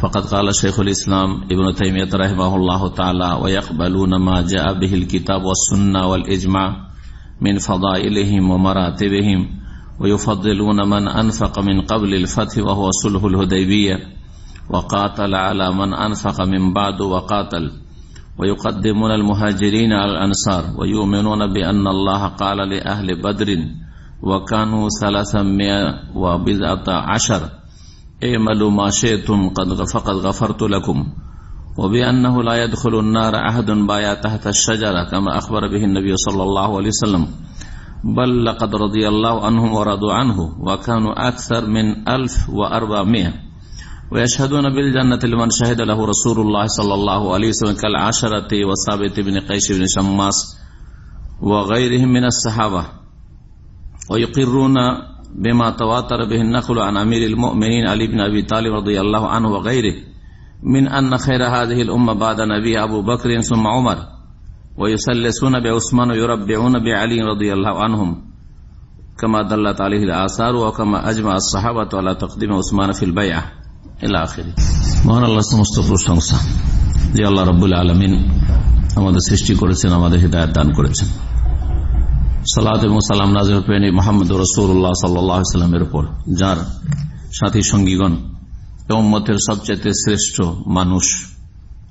فقد قال شيخ الإسلام ابن تيمية رحمه الله تعالى ويقبلون ما جاء به الكتاب والسنة والإجماع من فضائلهم ومراتبهم ويفضلون من أنفق من قبل الفتح وهو صلح الهديبية وقاتل على من أنفق من بعد وقاتل ويقدمون المهاجرين على الأنصار ويؤمنون بأن الله قال لأهل بدر وكانوا ثلاثمائة وبضعة عشر اعملوا ما شئتم قد فقد غفرت لكم. وبأنه لا يدخل النار أحد بايا تحت الشجرة كما أخبر به النبي صلى الله عليه وسلم. بل لقد رضي الله عنهم ورضوا عنه وكانوا أكثر من ألف وأربعمائة. ويشهدون بالجنة لمن شهد له رسول الله صلى الله عليه وسلم كالعشرة وثابت بن قيش بن شماس وغيرهم من الصحابة. ويقرون بما تواتر به النقل عن أمير المؤمنين علي بن أبي طالب رضي الله عنه وغيره من أن خير هذه الأمة بعد نبي أبو بكر ثم عمر ويسلسون بعثمان ويربعون بعلي رضي الله عنهم كما دلت عليه الآثار وكما أجمع الصحابة على تقديم عثمان في البيعة إلى آخره মহান আল্লাহ সমস্ত প্রশংসা যে আল্লাহ রব্বুল আলমিন আমাদের সৃষ্টি করেছেন আমাদের হৃদায়ত দান করেছেন সালাত এবং সালাম নাজির পেনি মোহাম্মদ রসুল্লাহ সাল্লামের উপর, যার সাথী সঙ্গীগণ এবং মতের সবচেয়ে শ্রেষ্ঠ মানুষ,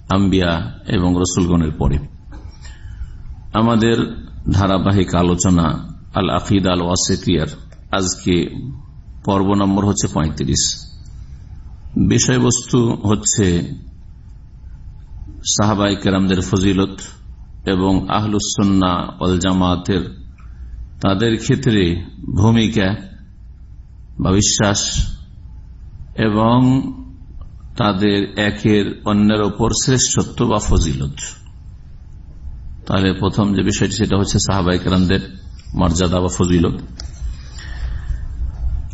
আম্বিয়া এবং রসুলগণের পরে। আমাদের ধারাবাহিক আলোচনা আল আকিদ আল ওয়াসেতিয়ার আজকে পর্ব নম্বর হচ্ছে পঁয়ত্রিশ। বিষয়বস্তু হচ্ছে সাহাবাই কেরামদের ফজিলত এবং আহলুসন্না অল জামাতের তাদের ক্ষেত্রে ভূমিকা বা বিশ্বাস এবং তাদের একের অন্যের ওপর শ্রেষ্ঠত্ব বা ফজিলত। তাহলে প্রথম যে বিষয়টি সেটা হচ্ছে সাহাবাই কেরামদের মর্যাদা বা ফজিলত।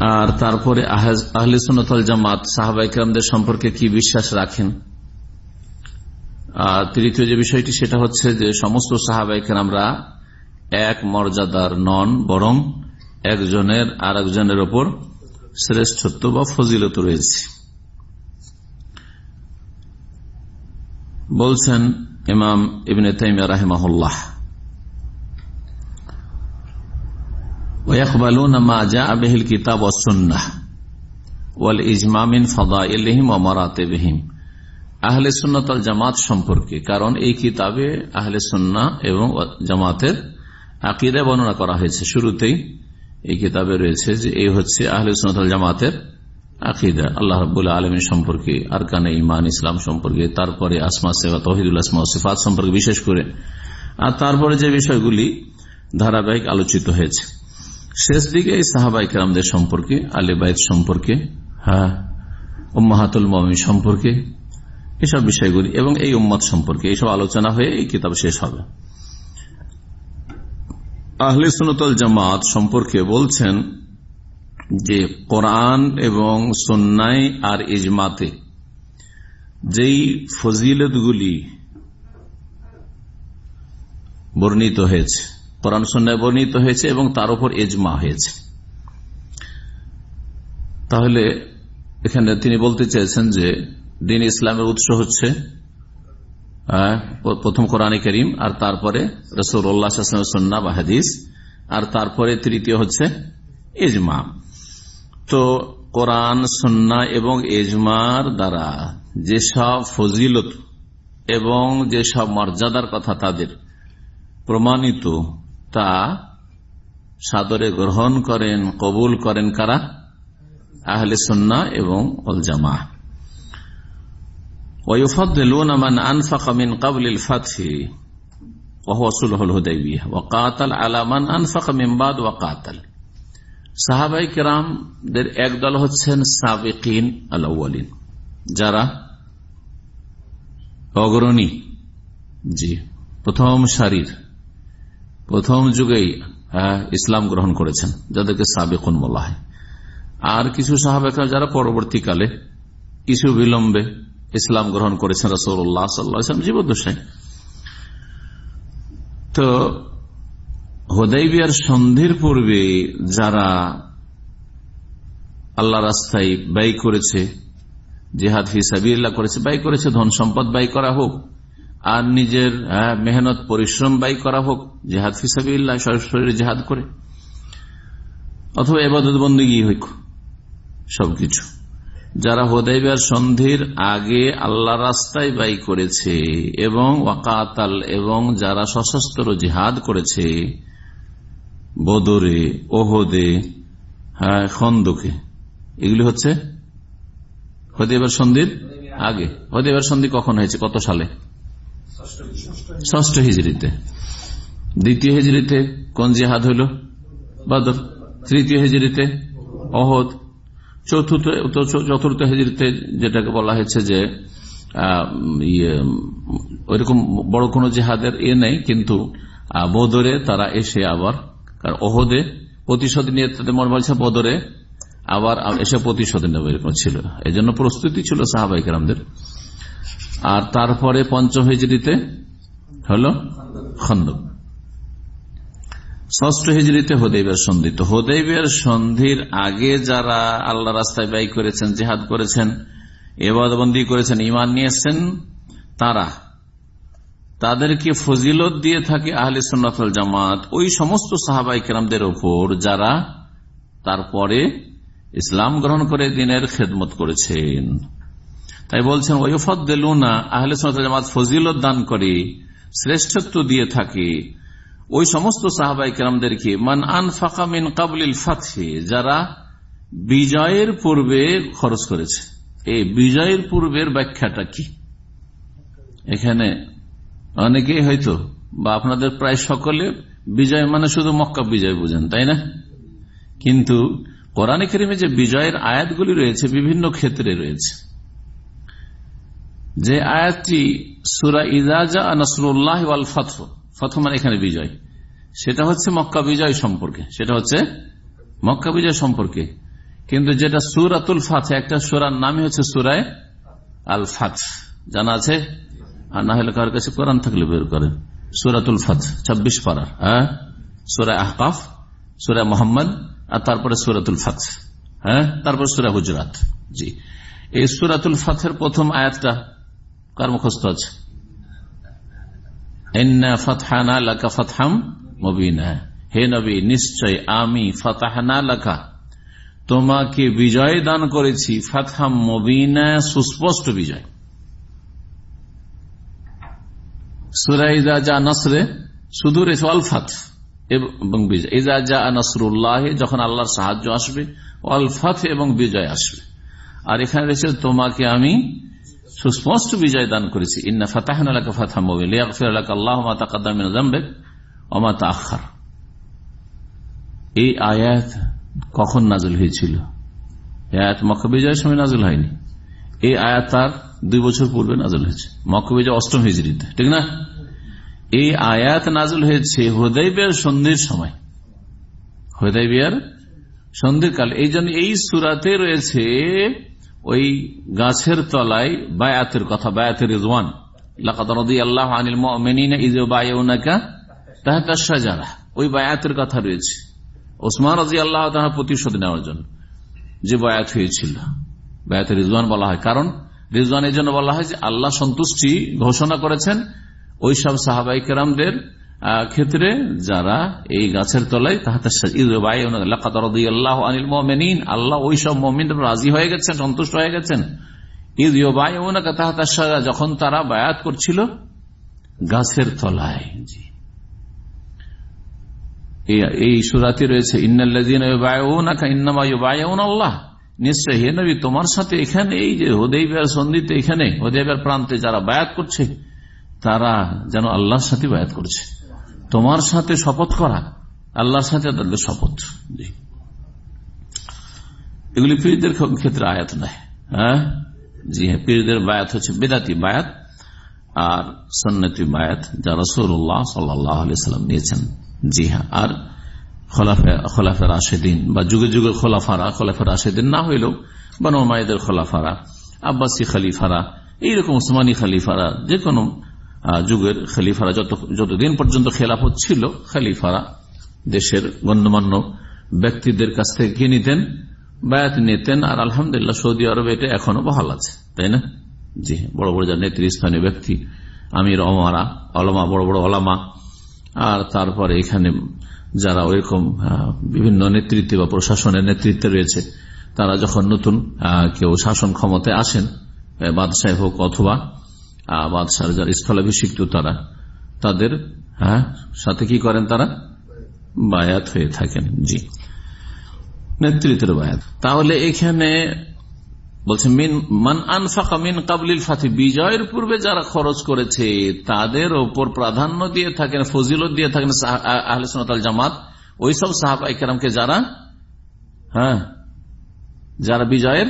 আর তারপরে আহলে সুনতল জামাত সাহাবাই কেরামদের সম্পর্কে কি বিশ্বাস রাখেন? আর তৃতীয় যে বিষয়টি সেটা হচ্ছে যে সমস্ত সাহাবাই কেরামরা এক মর্যাদার নন বরং একজনের আর একজনের ওপর শ্রেষ্ঠত্ব বা ফজিলত রয়েছে বলছেন ইমাম ইবনে তাইমিয়া রাহেমাহুল্লাহ ويقبلون ما جاء به الكتاب والسنة والإجماع من فضائلهم ومراتبهم আহলে সুন্নতল জামাত সম্পর্কে কারণ এই কিতাবে আহলে সুন্না এবং জামাতের আকিদা বর্ণনা করা হয়েছে। শুরুতেই এই কিতাবে রয়েছে যে এই হচ্ছে আহলে জামাতের আকিদা। আল্লাহ রবুল্লা আলমী সম্পর্কে আরকানে ইমান ইসলাম সম্পর্কে, তারপরে আসমা সেবা তহিদুল আসমা সিফাত সম্পর্কে বিশেষ করে। আর তারপরে যে বিষয়গুলি ধারাবাহিক আলোচিত হয়েছে। শেষ দিকে এই সাহাবাই কেরামদের সম্পর্কে আলিবাইদ সম্পর্কে হ্যাঁ উম্মাহাতুল মমিন সম্পর্কে, এসব বিষয়গুলি এবং এই উম্মত সম্পর্কে এইসব আলোচনা হয়ে এই কিতাব শেষ হবে। আহলে সুনতল জামাত সম্পর্কে বলছেন যে কোরআন এবং সন্ন্যায় আর ইজমাতে যেই ফজিলতগুলি বর্ণিত হয়েছে, কোরআন সন্ন্যায় বর্ণিত হয়েছে এবং তার উপর এজমা হয়েছে। তাহলে এখানে তিনি বলতে চেয়েছেন যে দিন ইসলামের উৎস হচ্ছে প্রথম কোরআন করিম, আর তারপরে রসুল্লাহ বা হাদিস, আর তারপরে তৃতীয় হচ্ছে এজমা তো কোরআন সন্না এবং এজমার দ্বারা যেসব ফজিলত এবং যেসব মর্যাদার কথা তাদের প্রমাণিত, তা সাদরে গ্রহণ করেন, কবুল করেন কারা? আহলে সন্না এবং অল জামা ويفضلون من أنفق من قبل الفتح وهو صلح الهديبية وقاتل على من أنفق من بعد وقاتل সাহাবাই কেরামদের একদল হচ্ছেন সাবেকিন আল যারা অগ্রণী জি প্রথম সারির প্রথম যুগেই ইসলাম গ্রহণ করেছেন যাদেরকে সাবেকুন বলা হয় আর কিছু সাহাবেকরা যারা পরবর্তীকালে কিছু বিলম্বে ইসলাম গ্রহণ করেছেন রসৌল্লাহ সাল্লাম জীবদ্দশায়। তো হোদাইবিয়ার সন্ধির পূর্বে যারা আল্লাহ রাস্তায় ব্যয় করেছে, জেহাদ হিসাবিল্লা করেছে, ব্যয় করেছে, ধন সম্পদ ব্যয় করা হোক, আর নিজের মেহনত, পরিশ্রম ব্যয় করা হোক, জেহাদ হিসাবিল্লা শরীরে জেহাদ করে, অথবা এবাদত বন্দী হোক, সবকিছু। যারা হোদাইবার সন্ধির আগে আল্লাহ রাস্তায় ব্যয় করেছে এবং ওয়াকাতাল এবং যারা সশস্ত্র জিহাদ করেছে, বদরে, ওহদে হ্যাঁ খন্দকে, এগুলি হচ্ছে হদেবার সন্ধির আগে। হদেবার সন্ধি কখন হয়েছে? কত সালে? ষষ্ঠ হিজড়িতে। দ্বিতীয় হিজড়িতে কোন জেহাদ হইল? বদর। তৃতীয় হিজড়িতে অহদ চতুর্থ চতুর্থ হিজড়িতে যেটাকে বলা হয়েছে যে ইয়ে ওইরকম বড় কোন জেহাদের এ নেই, কিন্তু বদরে তারা এসে আবার, কারণ ওহদে প্রতিশোধ নিয়ে তাদের মনে বলছে বদরে আবার এসে প্রতিশোধ নেবে, এরকম ছিল। এই জন্য প্রস্তুতি ছিল সাহাবাইকেরামদের আর তারপরে পঞ্চম হিজড়িতে হল খন্দক। ষষ্ঠ হিজড়িতে হোদেবের সন্ধি। তো হোদেবের সন্ধির আগে যারা আল্লাহ রাস্তায় ব্যয় করেছেন, জেহাদ করেছেন, এবাদবন্দি করেছেন ইমান নিয়েছেন তারা তাদেরকে ফজিলত দিয়ে থাকে আহলে সন্ন্যতল জামাত, ওই সমস্ত সাহাবাই কেরামদের ওপর যারা তারপরে ইসলাম গ্রহণ করে দিনের খেদমত করেছেন। তাই বলছেন ওয়ফদ্দেলুনা আহলে সন্ন্যতল জামাত ফজিলত দান করে শ্রেষ্ঠত্ব দিয়ে থাকে। ওই সমস্ত সাহাবাই কেরামদেরকে, মান আন ফাঁকা মিন কাবলিল ফাথে যারা বিজয়ের পূর্বে খরচ করেছে। এই বিজয়ের পূর্বের ব্যাখ্যাটা কি? এখানে অনেকেই হয়তো, বা আপনাদের প্রায় সকলে, বিজয় মানে শুধু মক্কা বিজয় বুঝেন, তাই না? কিন্তু কোরআনে কেরিমে যে বিজয়ের আয়াতগুলি রয়েছে, বিভিন্ন ক্ষেত্রে রয়েছে। যে আয়াতটি সুরা ইজাজা নসরুল্লাহ আল ফথ ফথ মানে এখানে বিজয়। সেটা হচ্ছে মক্কা বিজয় সম্পর্কে। সেটা হচ্ছে মক্কা বিজয় সম্পর্কে। কিন্তু যেটা সুরাতুল ফাথ একটা সুরার নামই হচ্ছে সুরায় আল ফাথ জানা আছে? আর না হলে কার কাছে কোরআন থাকলে বের করেন। সুরাতুল ফাত ছাব্বিশ পাড়ার হ্যাঁ? সুরায় আহকাফ, সুরায় মোহাম্মদ, আর তারপরে সুরাতুল ফাত হ্যাঁ? তারপর সুরা হুজরাত। জি। এই সুরাতুল ফাথের প্রথম আয়াতটা কার মুখস্থ আছে? হে নবী, নিশ্চয় আমি তোমাকে বিজয় দান করেছি, ফাতহাম মবিনা, সুস্পষ্ট বিজয়। সুরাইদা যা অলফাত এবং বিজয়। ইজা যা যখন আল্লাহর সাহায্য আসবে অলফাত এবং বিজয় আসবে। আর এখানে রয়েছে, তোমাকে আমি সুস্পষ্ট বিজয় দান করেছি। ইন্না ফাতাহ ফাতাহ মোবিল আল্লাহ মাতাকাদ্দামে অমাতা আখার এই আয়াত কখন নাজল হয়েছিল? আয়াত মক্কা বিজয়ের সময় নাজল হয়নি। এই আয়াত তার দুই বছর পূর্বে নাজল হয়েছে। মক্কা বিজয় অষ্টম হিজড়িতে ঠিক না? এই আয়াত নাজল হয়েছে হোদাইবিয়ার সন্ধির সময়। হোদাইবিয়ার সন্ধির কাল। এই জন্য এই সুরাতে রয়েছে ওই গাছের তলায় বায়াতের কথা, বায়াতের রিজওয়ান। ওই বায়াতের কথা রয়েছে। ওসমান আল্লাহ প্রতিশোধ নেওয়ার জন্য যে বায়াত হয়েছিল। রিজওয়ান বলা হয়। কারণ জন্য বলা হয় যে আল্লাহ সন্তুষ্টি ঘোষণা করেছেন। ওই সব সাহাবাই কেরামদের ক্ষেত্রে যারা এই গাছের তলায় আল্লাহ ওই সব মমিন রাজি হয়ে গেছেন, সন্তুষ্ট হয়ে গেছেন। ঈদ যখন তারা বায়াত করছিল, গাছের তলায় এই- সুরাতে রয়েছে আল্লাহ হে তোমার সাথে এখানে এই যে হোদেইবার সন্ধিতে এখানে হোদেইবার প্রান্তে যারা বায়াত করছে, তারা যেন আল্লাহর সাথে বায়াত করছে। তোমার সাথে শপথ করা, আল্লাহর সাথে তাদের শপথ। এগুলি পীরদের ক্ষেত্রে আয়াত নয়। হ্যাঁ? জি হ্যাঁ পীরদের বায়াত হচ্ছে বেদাতি বায়াত আর সন্ন্যতি বায়াত যা রসুল্লাহ সাল্লাহ সাল্লাম নিয়েছেন। জি হ্যাঁ আর খোলাফের আশেদিন বা যুগে যুগে খোলাফারা খোলাফের আশেদিন না হইলেও বানো মায়েদের খোলাফারা, আব্বাসী খালিফারা, এইরকম উসমানী খালিফারা যে কোনো যুগের খালিফারা, যত, যতদিন পর্যন্ত খেলাফত ছিল, খালিফারা দেশের গণ্যমান্য ব্যক্তিদের কাছ থেকে কি নিতেন? বায়াত নিতেন, আর আলহামদুলিল্লাহ সৌদি আরবে এটা এখনও বহাল আছে, তাই না? জি, বড় বড় যারা নেতৃস্থানীয় ব্যক্তি, আমির অমারা অলমা বড় বড় অলামা আর তারপরে এখানে যারা ওইরকম বিভিন্ন নেতৃত্বে বা প্রশাসনের নেতৃত্বে রয়েছে, তারা যখন নতুন কেউ শাসন ক্ষমতায় আসেন বাদশাহ হোক অথবা আহ, বাদশাহ যারা স্থলাভিষিক্ত তারা তাদের হ্যাঁ সাথে কি করেন তারা? বায়াত হয়ে থাকেন জি। নেতৃত্বের বায়াত। তাহলে এখানে বলছে মিন মান আনফাকা মিন কাবলিল ফাতি বিজয়ের পূর্বে যারা খরচ করেছে তাদের ওপর প্রাধান্য দিয়ে থাকেন ফজিলত দিয়ে থাকেন আহলে সুন্নাত ওয়াল জামাত। ওইসব সাহাবাই কেরামকে যারা হ্যাঁ যারা বিজয়ের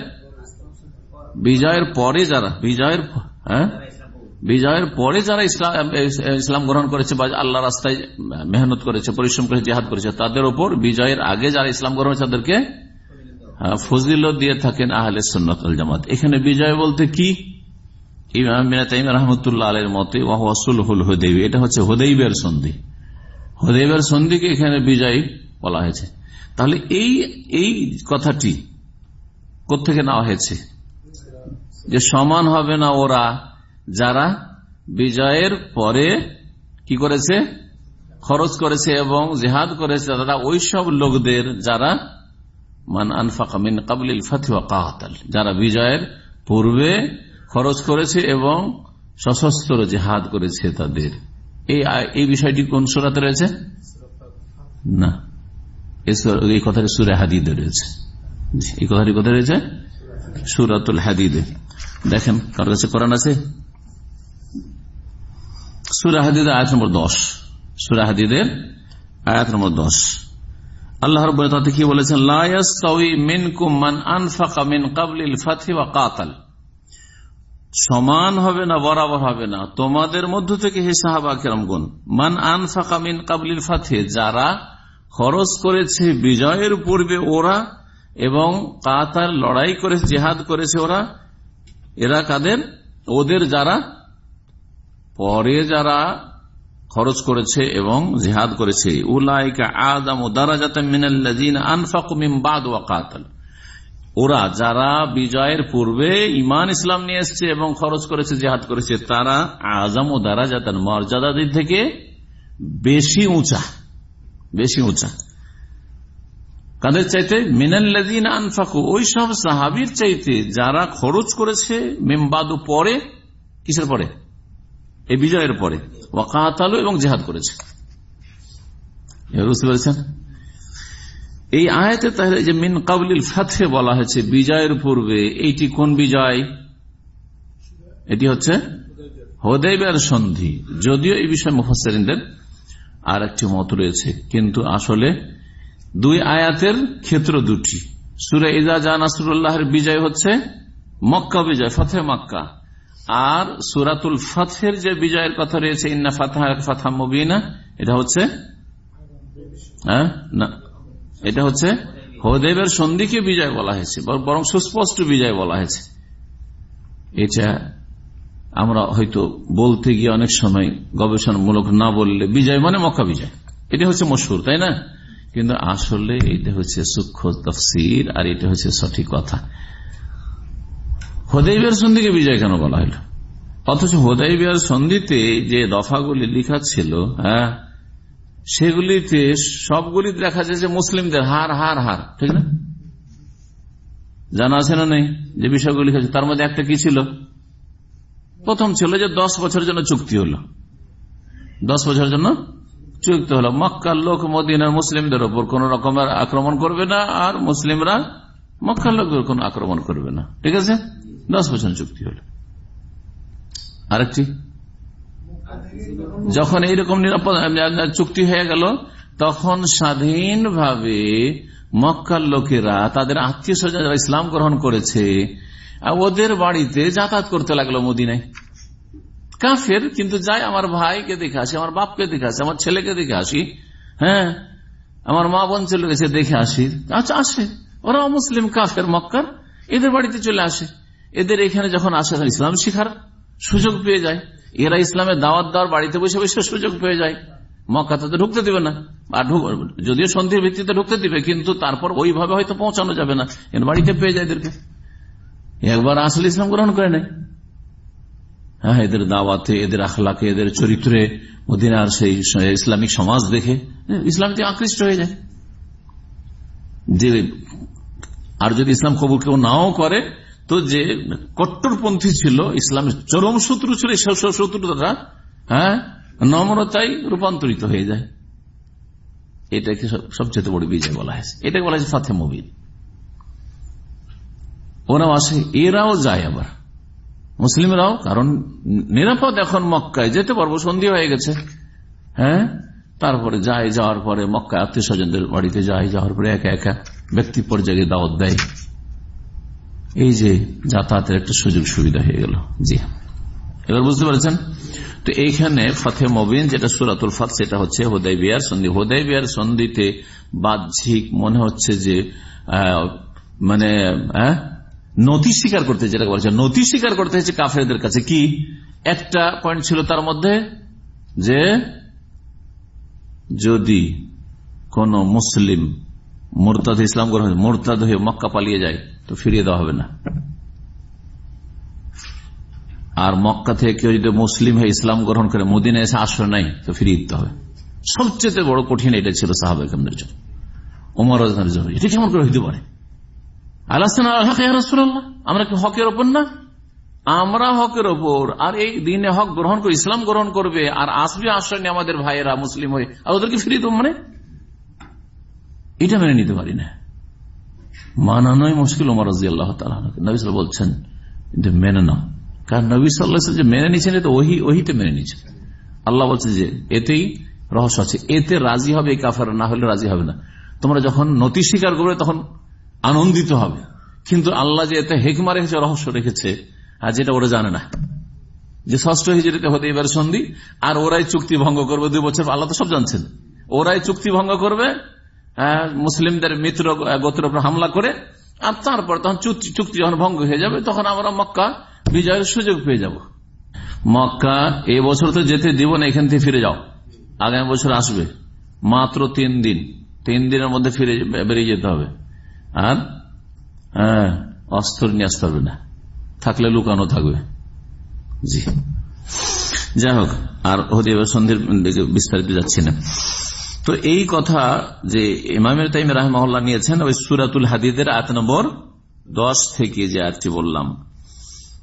বিজয়ের পরে যারা বিজয়ের হ্যাঁ বিজয়ের পরে যারা ইসলাম ইসলাম গ্রহণ করেছে বা আল্লাহ রাস্তায় মেহনত করেছে, পরিশ্রম করেছে, জেহাদ করেছে, তাদের ওপর বিজয়ের আগে যারা ইসলাম গ্রহণ করেছে, তাদেরকে ফজিলত দিয়ে থাকেন আহলে সুন্নত আল জামাত। এখানে বিজয় বলতে কি? ইমাম রহমতুল্লাহ আলের মতে ওয়াসুল হুদেবী এটা হচ্ছে হুদেবের সন্ধি। হুদেবের সন্ধিকে এখানে বিজয় বলা হয়েছে। তাহলে এই এই কথাটি কোথেকে নেওয়া হয়েছে? যে সমান হবে না ওরা যারা বিজয়ের পরে কি করেছে? খরচ করেছে এবং জেহাদ করেছে, তারা ওই সব লোকদের যারা মান আনফাকা মিন কাবলিল ফাতিওয়া কাহাতাল যারা বিজয়ের পূর্বে খরচ করেছে এবং সশস্ত্র জেহাদ করেছে তাদের। এই এই বিষয়টি কোন সুরাতে রয়েছে? না। এই কথাটি সুরে হাদিদে রয়েছে। এই কথাটি কোথায় রয়েছে? সুরাতুল হাদিদে। দেখেন কারোর কাছে কোরআন আছে? সুরা হাদিদের আয়াত নম্বর দশ। সুরা হাদিদের আয়াত নম্বর দশ। তাতে কি বলেছেন? মান মিন সমান হবে না, বরাবর হবে না। তোমাদের মধ্য থেকে মান মিন কাবলিল ফাতে যারা খরচ করেছে বিজয়ের পূর্বে ওরা এবং কাতার লড়াই করেছে, জেহাদ করেছে ওরা, এরা কাদের? ওদের যারা পরে যারা খরচ করেছে এবং জিহাদ করেছে ওরা যারা বিজয়ের পূর্বে ইমান ইসলাম নিয়ে এসছে এবং খরচ করেছে, জেহাদ করেছে, তারা আজম ও দারাজাতান, মর্যাদা দিক থেকে বেশি উঁচা বেশি উঁচা। কাদের চাইতে? মিনাল্লাযিনা আনফাকু। ওই সব সাহাবীর চাইতে যারা খরচ করেছে মেমবাদু পরে, কিসের পরে? এই বিজয়ের পরে ওয়াকাতালু এবং জেহাদ করেছে। বুঝতে পেরেছেন? এই আয়াতে তাহলে যে মিন কাবলিল ফাথে বলা হয়েছে, বিজয়ের পূর্বে, এইটি কোন বিজয়? এটি হচ্ছে হোদেবের সন্ধি। যদিও এই বিষয়ে মুফাসরিনদের আর একটি মত রয়েছে, কিন্তু আসলে দুই আয়াতের ক্ষেত্র দুটি। সুরে ইজা আসরুল্লাহের বিজয় হচ্ছে মক্কা বিজয় ফতে মক্কা। আর সুরাতুল ফাথের যে বিজয়ের কথা রয়েছে, ইন্না ফাতাহ ফাথা মুবিনা, এটা হচ্ছে হ্যাঁ? এটা হচ্ছে হদেবের সন্ধিকে বিজয় বলা হয়েছে বরং সুস্পষ্ট বিজয় বলা হয়েছে। এটা আমরা হয়তো বলতে গিয়ে অনেক সময় গবেষণামূলক না বললে বিজয় মানে মক্কা বিজয়। এটা হচ্ছে মশুর তাই না? কিন্তু আসলে এটা হচ্ছে সূক্ষ্ম তফসির আর এটা হচ্ছে সঠিক কথা। হোদাইবিয়ার সন্ধিকে বিজয় কেন বলা হলো? অথচ হোদাইবিয়ার সন্ধিতে যে দফাগুলি লিখা ছিল হ্যাঁ সেগুলিতে সবগুলি দেখা যায় যে মুসলিমদের হার হার হার, ঠিক না? জানা আছে না নেই যে বিষয়গুলি লিখেছে তার মধ্যে একটা কি ছিল? প্রথম ছিল যে দশ বছরের জন্য চুক্তি হলো। দশ বছরের জন্য চুক্তি হলো। মক্কার লোক মদিনার মুসলিমদের ওপর কোন রকমের আক্রমণ করবে না, আর মুসলিমরা মক্কার লোকের কোন আক্রমণ করবে না। ঠিক আছে? দশ বছর চুক্তি হলো। আরেকটি? যখন এইরকম চুক্তি হয়ে গেল, তখন স্বাধীনভাবে মক্কার লোকেরা তাদের আত্মীয় স্বজন ইসলাম গ্রহণ করেছে ওদের বাড়িতে যাতায়াত করতে লাগল মদিনায়। কাফের, কিন্তু যাই, আমার ভাইকে দেখে আসি, আমার বাপকে দেখে আসি, আমার ছেলেকে দেখে আসি হ্যাঁ আমার মা বোন চলে গেছে, দেখে আসি। আচ্ছা আসে। ওরা মুসলিম কাফের মক্কার, এদের বাড়িতে চলে আসে। এদের এখানে যখন আসে ইসলাম শিখার সুযোগ পেয়ে যায়। এরা ইসলামের দাওয়াত দেওয়ার বাড়িতে বসে বসে সুযোগ পেয়ে যায়। মক্কাতে তো ঢুকতে দিবে না। আর যদিও সন্ধির ভিত্তিতে ঢুকতে দিবে, কিন্তু তারপর ওইভাবে হয়তো পৌঁছানো যাবে না। এর বাড়িতে পেয়ে যায় এদেরকে। একবার আসলে ইসলাম গ্রহণ করে নেয়। হ্যাঁ এদের দাওয়াতে, এদের আখলাকে, এদের চরিত্রে মদিনার সেই ইসলামিক সমাজ দেখে ইসলাম আকৃষ্ট হয়ে যায়। যে আর যদি ইসলাম কবুল কেউ নাও করে তো যে কট্টরপন্থী ছিল, ইসলামের চরম শত্রু ছিল শত্রুতা হ্যাঁ নম্রতাই রূপান্তরিত হয়ে যায়। এটাকে সবচেয়ে বড় বিজয় বলা হয়েছে। এটাকে বলা হয়েছে ফাতে মবিন। ওরাও আসে, এরাও যায় আবার। মুসলিমরাও, কারণ নিরাপদ এখন মক্কায়। যেতে পারব, সন্ধি হয়ে গেছে। হ্যাঁ তারপরে যায়, যাওয়ার পরে মক্কা আত্মীয় স্বজনদের বাড়িতে যায়, যাওয়ার পরে একা একা ব্যক্তি পর্যায়ে দাওয়াত দেয়। এই যে যাতায়াতের একটা সুযোগ সুবিধা হয়ে গেল। জি। এবার বুঝতে পারছেন? তো এইখানে ফতে মবিন যেটা সুরাতুল ফাত সেটা হচ্ছে হোদাই বিয়ার সন্ধি। হোদাই বিয়ার সন্ধিতে বাহ্যিক মনে হচ্ছে যে মানে নথি স্বীকার করতে যেটা বলছে নথি স্বীকার করতে হচ্ছে কাফেরদের কাছে কি? একটা পয়েন্ট ছিল তার মধ্যে যে, যদি কোন মুসলিম মোরতাদ ইসলাম গ্রহণ মোরতাদ হয়ে মক্কা পালিয়ে যায়, তো ফিরিয়ে দেওয়া হবে না। আর মক্কা থেকে কেউ যদি মুসলিম হয়ে ইসলাম গ্রহণ করে মদিনে এসে আশ্রয় নাই তো ফিরিয়ে দিতে হবে। সবচেয়ে বড় কঠিন এটা ছিল সাহাবাহামদের জন্য। ওমর জন্য এটা কেমন করে হইতে পারে? আমরা কি হকের ওপর না? আমরা হকের ওপর, আর এই দিনে হক গ্রহণ করে, ইসলাম গ্রহণ করবে, আর আসবে আশ্রয় নিয়ে আমাদের ভাইয়েরা মুসলিম হয়ে, আর ওদেরকে ফিরিয়ে দেবো মানে? এটা মেনে নিতে পারি না। মানানোই মুশকিল ওমর রাজি আল্লাহ নবী বলছেন মেনে নাও। কারণ নবী সাল্লাহ যে মেনে নিচ্ছেন তো ওহি ওহিতে মেনে নিচ্ছেন আল্লাহ বলছে যে, এতেই রহস্য আছে। এতে রাজি হবে এই কাফার, না হলে রাজি হবে না। তোমরা যখন নতি স্বীকার করবে, তখন আনন্দিত হবে। কিন্তু আল্লাহ যে এতে হেকমা রেখেছে, রহস্য রেখেছে আর যেটা ওরা জানে না। যে ষষ্ঠ হিজড়িতে হতে এবার সন্ধি, আর ওরাই চুক্তি ভঙ্গ করবে দুই বছর। আল্লাহ তো সব জানছেন। ওরাই চুক্তি ভঙ্গ করবে মুসলিমদের মিত্র গোত্রের উপর হামলা করে, আর তারপর তখন চুক্তি যখন ভঙ্গ হয়ে যাবে, তখন আমরা মক্কা বিজয়ের সুযোগ পেয়ে যাব। মক্কা এ বছর তো যেতে দিব না, এখান থেকে ফিরে যাও। আগামী বছর আসবে। মাত্র তিন দিন। তিন দিনের মধ্যে ফিরে বেরিয়ে যেতে হবে। আর হ্যাঁ অস্ত্র নিয়ে আসতে হবে না। থাকলে লুকানো থাকবে। জি। যাই হোক, আর হদিয়া সন্ধির বিস্তারিত যাচ্ছি না। তো এই কথা যে ইমামের তাইম রাহমহল্লা নিয়েছেন, ওই সুরাতুল হাদিদের আট নম্বর দশ থেকে যে আরটি বললাম,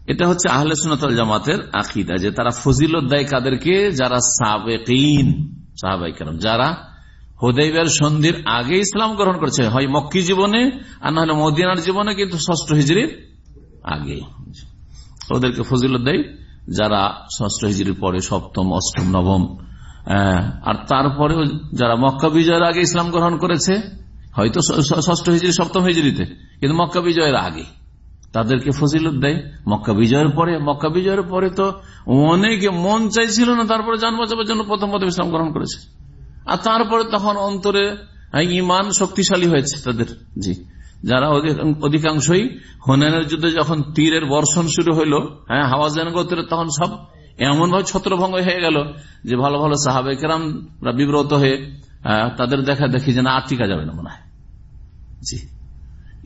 এটা হচ্ছে আহলে সুনতল জামাতের আকিদা, যে তারা ফজিলত দেয় কাদেরকে? যারা সাবেকিন, সাহাবাই যারা হোদাইবের সন্ধির আগে ইসলাম গ্রহণ করেছে, হয় মক্কি জীবনে, আর না হলে মদিনার জীবনে, কিন্তু ষষ্ঠ হিজড়ির আগে। ওদেরকে ফজিলত দেয় যারা ষষ্ঠ হিজড়ির পরে সপ্তম, অষ্টম, নবম আর তারপরেও যারা মক্কা বিজয়ের আগে ইসলাম গ্রহণ করেছে, হয়তো ষষ্ঠ হিজড়ি, সপ্তম হিজড়িতে, কিন্তু মক্কা বিজয়ের আগে। তাদেরকে ফজিলত দেয় মক্কা বিজয়ের পরে, মক্কা বিজয়ের পরে তো অনেকে মন চাইছিল না, তারপরে যান বাঁচাবার জন্য প্রথম প্রথম ইসলাম গ্রহণ করেছে। আর তারপরে তখন অন্তরে ইমান শক্তিশালী হয়েছে তাদের। জি। যারা অধিকাংশই হনানের যুদ্ধে যখন তীরের বর্ষণ শুরু হইল হ্যাঁ হাওয়াজান গোত্রের তখন সব এমন ভাবে ছত্রভঙ্গ হয়ে গেল যে ভালো ভালো সাহাবে কেরাম বিব্রত হয়ে তাদের দেখা দেখি যে না, আর টিকা যাবে না মনে হয়। জি।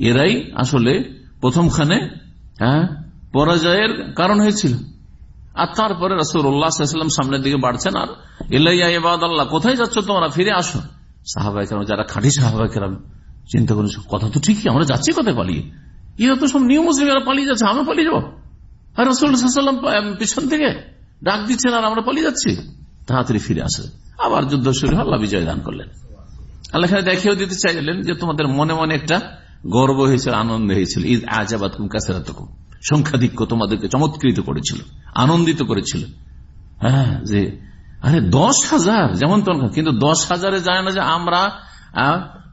এরাই আসলে প্রথমখানে হ্যাঁ পরাজয়ের কারণ হয়েছিল। আর তারপরে রসুল্লাহাম সামনের দিকে বাড়ছেন, আর এলাইয়াবাদ আল্লাহ কোথায় যাচ্ছ তোমরা? ফিরে আসো। সাহাবাই কেরাম, যারা খাঁটি সাহাবাই কেরাম, চিন্তা করেন, কথা তো ঠিকই, আমরা যাচ্ছি কোথায় পালিয়ে? এরা তো সব নিউ মুসলিম পালিয়ে যাচ্ছে, আমরা পালিয়ে যাব। আর রসুল্লাহাম পিছন থেকে ডাক দিচ্ছেন আর আমরা পালিয়ে যাচ্ছি। তাড়াতাড়ি ফিরে আসে আবার যুদ্ধ শুরু আল্লাহ বিজয় দান করলেন। আল্লাহ দেখেও দিতে চাইলেন যে তোমাদের মনে মনে একটা গর্ব হয়েছিল আনন্দ হয়েছিল। ঈদ আজাবাদ কুম সংখ্যাধিক্য তোমাদেরকে চমৎকৃত করেছিল, আনন্দিত করেছিল। হ্যাঁ যে আরে দশ হাজার, যেমন তখন কিন্তু দশ হাজারে যায় না যে আমরা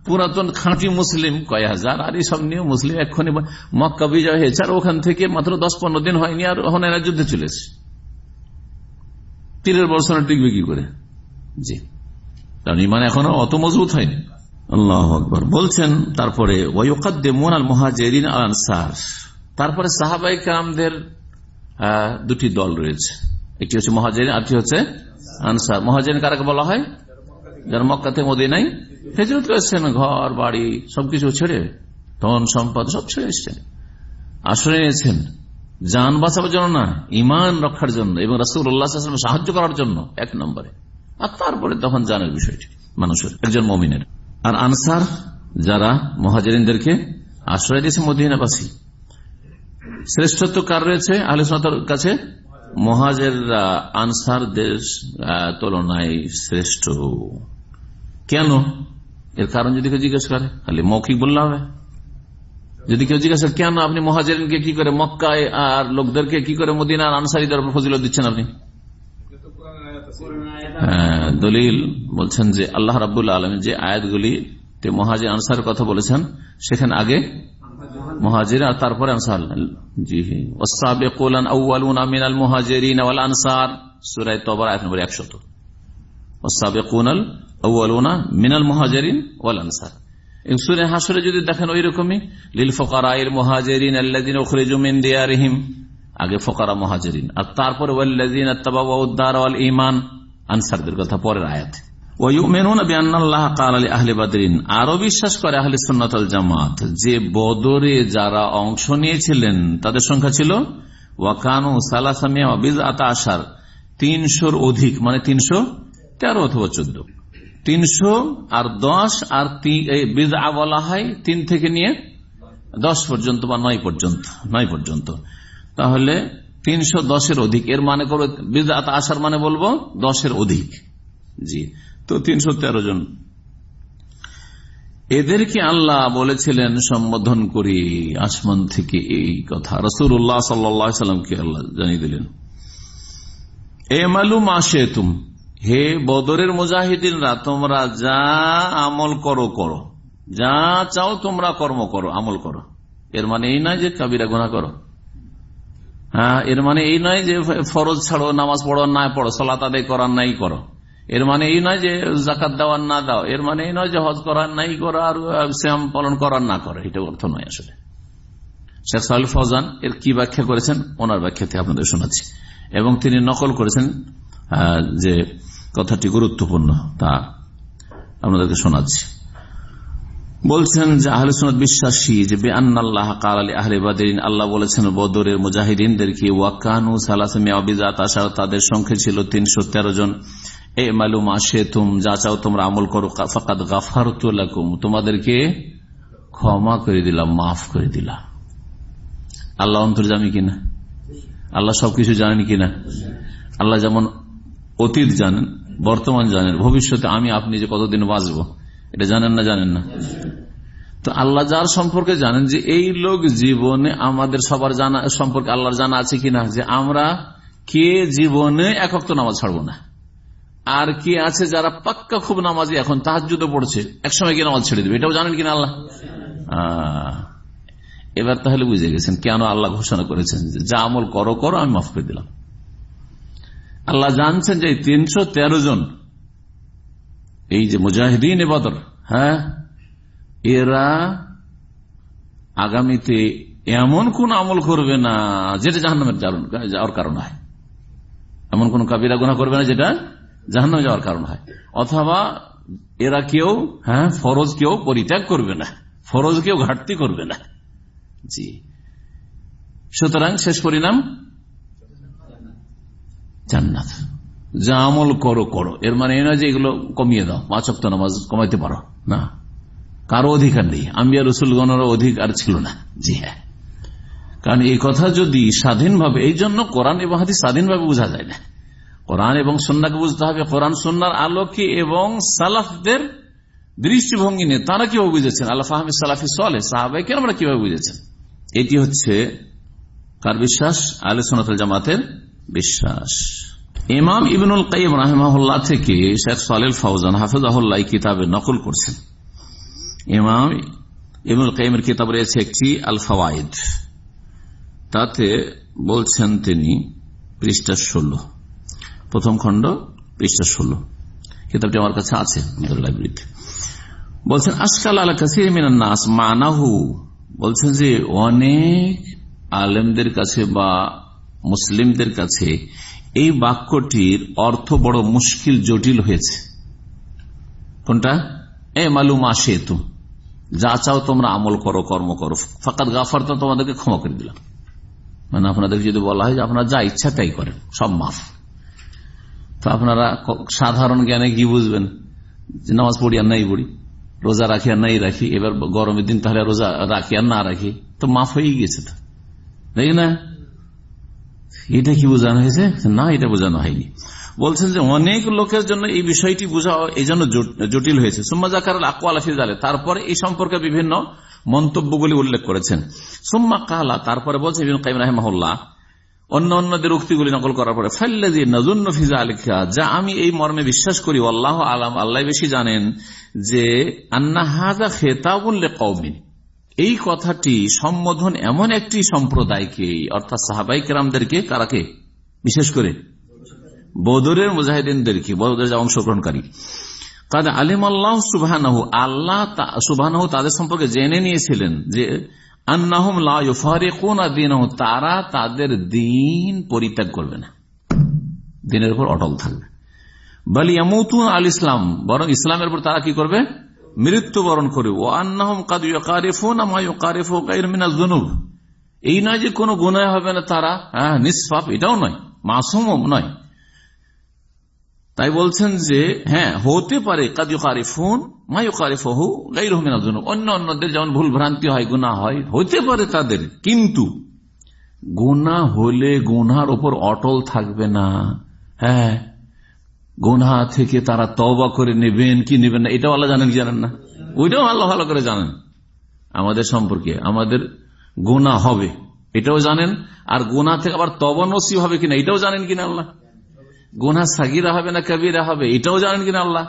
পুরাতন খাঁটি মুসলিম কয় হাজার, আর এই সব নিয়ে মুসলিম এক্ষুনি মক্কা বিজয় হয়েছে, আর ওখান থেকে মাত্র দশ পনেরো দিন হয়নি, আর ওখানে যুদ্ধে চলেছে তীরের বর্ষণা টিকবে কি করে? জি। কারণ ইমান এখনও অত মজবুত হয়নি। আল্লাহ আকবর। বলছেন, তারপরে মোনাল মহাজেরিন আনসার তারপরে সাহাবাই কামদের দুটি দল রয়েছে। একটি হচ্ছে মহাজেরিন আরটি হচ্ছে আনসার। মহাজেরিন কারাকে বলা হয়? যার মক্কাতে মোদী নাই হেজরত করেছেন, ঘর, বাড়ি, সবকিছু ছেড়ে, ধন, সম্পদ, সব ছেড়ে এসছেন। আশ্রয় নিয়েছেন। যান বাঁচাবার জন্য না ইমান রক্ষার জন্য এবং রাসুল উল্লাহ সাহায্য করার জন্য এক নম্বরে। আর তারপরে তখন জানের বিষয়টি, মানুষের, একজন মমিনের। আর আনসার, যারা মহাজরিনদেরকে আশ্রয় দিয়েছে মদিনাবাসী, শ্রেষ্ঠত্ব কার রয়েছে? আলোচনার কাছে? মহাজের আনসার দেশ তুলনায় শ্রেষ্ঠ। কেন? এর কারণ যদি জিজ্ঞেস করে, খালি মৌখিক বললে হবে। যদি কেউ জিজ্ঞাসা কেন আপনি মহাজেরিনকে কি করে মক্কায় আর লোকদেরকে কি করে মদিনার আনসারিদের উপর ফজিলত দিচ্ছেন আপনি? দলিল বলছেন যে আল্লাহ রাবুল আলম যে আয়াতগুলি মহাজির আনসার কথা বলেছেন, সেখানে আগে মহাজির আর তারপরে আনসার। জি ওসাবেকুলান আউআলুনা মিনাল মুহাজিরিন ওয়াল আনসার, সূরা তবার আয়াত নম্বর 100 ওসাবেকুনাল আউআলুনা মিনাল মুহাজিরিন ওয়াল আনসার। সূরা হাসরে যদি দেখেন ওই রকমই লিল দিয়ারিহিম, আগে ফোকারা মহাজরিন। আর তারপরে ওয়াল্লাযিনা তাবাওয়াউদ দার ওয়াল ঈমান, আনসারদের কথা পরের আয়াত। আরও বিশ্বাস করে আহলে সুন্নাতল জামাত, যে বদরে যারা অংশ নিয়েছিলেন, তাদের সংখ্যা ছিল ওয়াকানু সালাসামিয়া আশার, তিনশোর অধিক মানে তিনশো তেরো অথবা চোদ্দ। তিনশো আর দশ আর বিজ বলা হয়, তিন থেকে নিয়ে দশ পর্যন্ত বা নয় পর্যন্ত নয় পর্যন্ত। তাহলে তিনশো দশের অধিক, এর মানে করো বিদাত আসার মানে বলব, দশের অধিক। জি, তো তিনশো তেরো জন। এদেরকে আল্লাহ বলেছিলেন, সম্বোধন করি, আসমান থেকে এই কথা। রসুল্লাহ সাল্লামকে আল্লাহ জানিয়ে দিলেন, এ মালুম আসে তুম হে বদরের মুজাহিদিনরা, তোমরা যা আমল করো করো। যা চাও তোমরা কর্ম করো, আমল করো। এর মানে এই নয় যে কাবিরা গুণা করো। হ্যাঁ এর মানে এই নয় যে ফরজ ছাড়ো, নামাজ পড়ো, না পড়ো, সলাত আদায় করার নাই করো। এর মানে এই নয় যে জাকাত দেওয়ার না দাও। এর মানে এই নয় যে হজ করার নাই করো, আর শ্যাম পালন করার না করো। এটা অর্থ নয় আসলে। শেখ সাল ফজান এর কি ব্যাখ্যা করেছেন? ওনার ব্যাখ্যাতে আপনাদের শোনাচ্ছি। এবং তিনি নকল করেছেন যে কথাটি গুরুত্বপূর্ণ। তা আপনাদেরকে শোনাচ্ছি। বলছেন যে আহলে সুনত বিশ্বাসী যে বেআল্লাহ কাল আলী আহলে বাদিন আল্লাহ বলেছেন, বদরের মুজাহিদিনদেরকে ওয়াকানু সালাসমিয়া অবিজাত আসার তাদের সংখ্যা ছিল তিনশো তেরো জন। এ মালুম আসে তুম যা চাও তোমরা আমল করো ফাকাত গাফার তুলাকুম তোমাদেরকে ক্ষমা করে দিলাম, মাফ করে দিলাম। আল্লাহ অন্তর অন্তর্জামী কিনা? আল্লাহ সবকিছু জানেন কিনা? আল্লাহ যেমন অতীত জানেন, বর্তমান জানেন, ভবিষ্যতে আমি আপনি যে কতদিন বাঁচবো, এটা জানেন না জানেন না? তো আল্লাহ যার সম্পর্কে জানেন যে এই লোক জীবনে আমাদের সবার জানা, সম্পর্কে আল্লাহর জানা আছে কিনা যে আমরা কে জীবনে একক তো নামাজ ছাড়বো না। আর কে আছে যারা পাক্কা খুব নামাজি, এখন তাহার যুদ্ধ পড়ছে, একসময় কি নামাজ ছেড়ে দেবে। এটাও জানেন কিনা আল্লাহ? এবার তাহলে বুঝে গেছেন কেন আল্লাহ ঘোষণা করেছেন যা আমল করো করো, আমি মাফ করে দিলাম। আল্লাহ জানছেন যে তিনশো তেরো জন, এই যে মুজাহিদিন বদর হ্যাঁ এরা আগামীতে এমন কোন আমল করবে না যেটা জাহান্নামের যাওয়ার কারণ হয়। এমন কোন কাবিরা গুণা করবে না যেটা জাহান্নামে যাওয়ার কারণ হয়। অথবা এরা কেউ হ্যাঁ ফরজ কেউ পরিত্যাগ করবে না, ফরজ কেউ ঘাটতি করবে না। জি। সুতরাং শেষ পরিণাম জান্নাত। যা আমল করো করো। এর মানে এই নয় যে এগুলো কমিয়ে দাও। পাঁচ অক্ট নামাজ কমাইতে পারো। না। কারও অধিকার নেই। আম্বিয়া রসুলগণের অধিকার ছিল না। জি হ্যাঁ। কারণ এই কথা যদি স্বাধীনভাবে, এই জন্য কোরআন এবং স্বাধীনভাবে বোঝা যায় না। কোরআন এবং সন্নাকে বুঝতে হবে। কোরআন সন্ন্যার আলোকে এবং সালাফদের দৃষ্টিভঙ্গি নিয়ে। তারা কীভাবে বুঝেছেন? আল্লাহ ফাহমি সালাফি সলে সাহাবাই কেন আমরা কীভাবে বুঝেছেন? এটি হচ্ছে কার বিশ্বাস? আলে জামাতের বিশ্বাস। ইমাম ইবনুল কাইম রাহমাহুল্লাহ থেকে শেখ সালেল ফৌজান হাফিজাহুল্লাহ কিতাবে নকল করছেন। ইমাম ইবনুল কাইমের কিতাব রয়েছে একটি আল ফওয়াইদ তাতে বলছেন তিনি পৃষ্ঠা ষোলো। প্রথম খণ্ড, পৃষ্ঠা ষোলো। কিতাবটি আমার কাছে আছে লাইব্রেরিতে। বলছেন আজকাল আলা কাসির নাস মানাহু। বলছেন যে, অনেক আলেমদের কাছে বা মুসলিমদের কাছে এই বাক্যটির অর্থ বড় মুশকিল, জটিল হয়েছে। কোনটা? এ মালুম আসে তু যা চাও তোমরা আমল করো, কর্ম করো। ফাঁকাত গাফার তো তোমাদেরকে ক্ষমা করে দিলাম। মানে আপনাদের যদি বলা হয় যে আপনারা যা ইচ্ছা তাই করেন, সব মাফ। তো আপনারা সাধারণ জ্ঞানে কি বুঝবেন? যে নামাজ পড়ি আর নাই পড়ি, রোজা রাখি আর নাই রাখি, এবার গরমের দিন তাহলে রোজা রাখি আর না রাখি, তো মাফ হয়ে গিয়েছে তো। দেখি না? এটা কি বোঝানো হয়েছে? না, এটা বোঝানো হয়নি। বলছেন যে অনেক লোকের জন্য এই বিষয়টি বোঝা এই জন্য জটিল হয়েছে। সুম্মা জাকার আকোয়াল জালে তারপরে এই সম্পর্কে বিভিন্ন মন্তব্যগুলি উল্লেখ করেছেন। সুম্মা কালা, তারপরে বলছে কাইম অন্য অন্যদের উক্তিগুলি নকল করার পরে ফাল্লাজি নজুন্ন ফিজা আলিকা যা আমি এই মর্মে বিশ্বাস করি আল্লাহ আলাম, আল্লাহ বেশি জানেন যে, আন্না হাজা খেতাবুল্লে কৌমিন এই কথাটি সম্বোধন এমন একটি সম্প্রদায়কে, অর্থাৎ সাহাবাই কেরামদেরকে কারাকে বিশেষ করে বদরের মুজাহিদিনদেরকে, বদরের অংশগ্রহণকারী। কাদ আলিম আল্লাহ সুবাহ আল্লাহ সুবাহ তাদের সম্পর্কে জেনে নিয়েছিলেন যে তারা তাদের দিন পরিত্যাগ করবে না। দিনের উপর অটল থাকবে। বালিয়ামুতুন আল ইসলাম, বরং ইসলামের উপর তারা কি করবে? মৃত্যুবরণ করবে। ও আন্নাহম কাদিফুন এই নয় যে কোনো গুনায় হবে না তারা। হ্যাঁ নিষ্পাপ এটাও নয় মাসুম নয়। তাই বলছেন যে হ্যাঁ হতে পারে কাদিফুন মায়ুকারিফহু গাইর অন্য অন্যদের যেমন ভুল ভ্রান্তি হয় গুণা হয়, হতে পারে তাদের। কিন্তু গুণা হলে গুনার ওপর অটল থাকবে না। হ্যাঁ গুনা থেকে তারা তবা করে নেবেন, কি নেবেন না, এটাও আল্লাহ জানেন কি জানেন না? ওইটাও আল্লাহ ভালো করে জানেন। আমাদের সম্পর্কে, আমাদের গুণা হবে, এটাও জানেন। আর গুনা থেকে আবার তবা নসিব হবে কিনা, এটাও জানেন কিনা আল্লাহ? গুনা সাগিরা হবে না কবিরা হবে, এটাও জানেন কিনা আল্লাহ?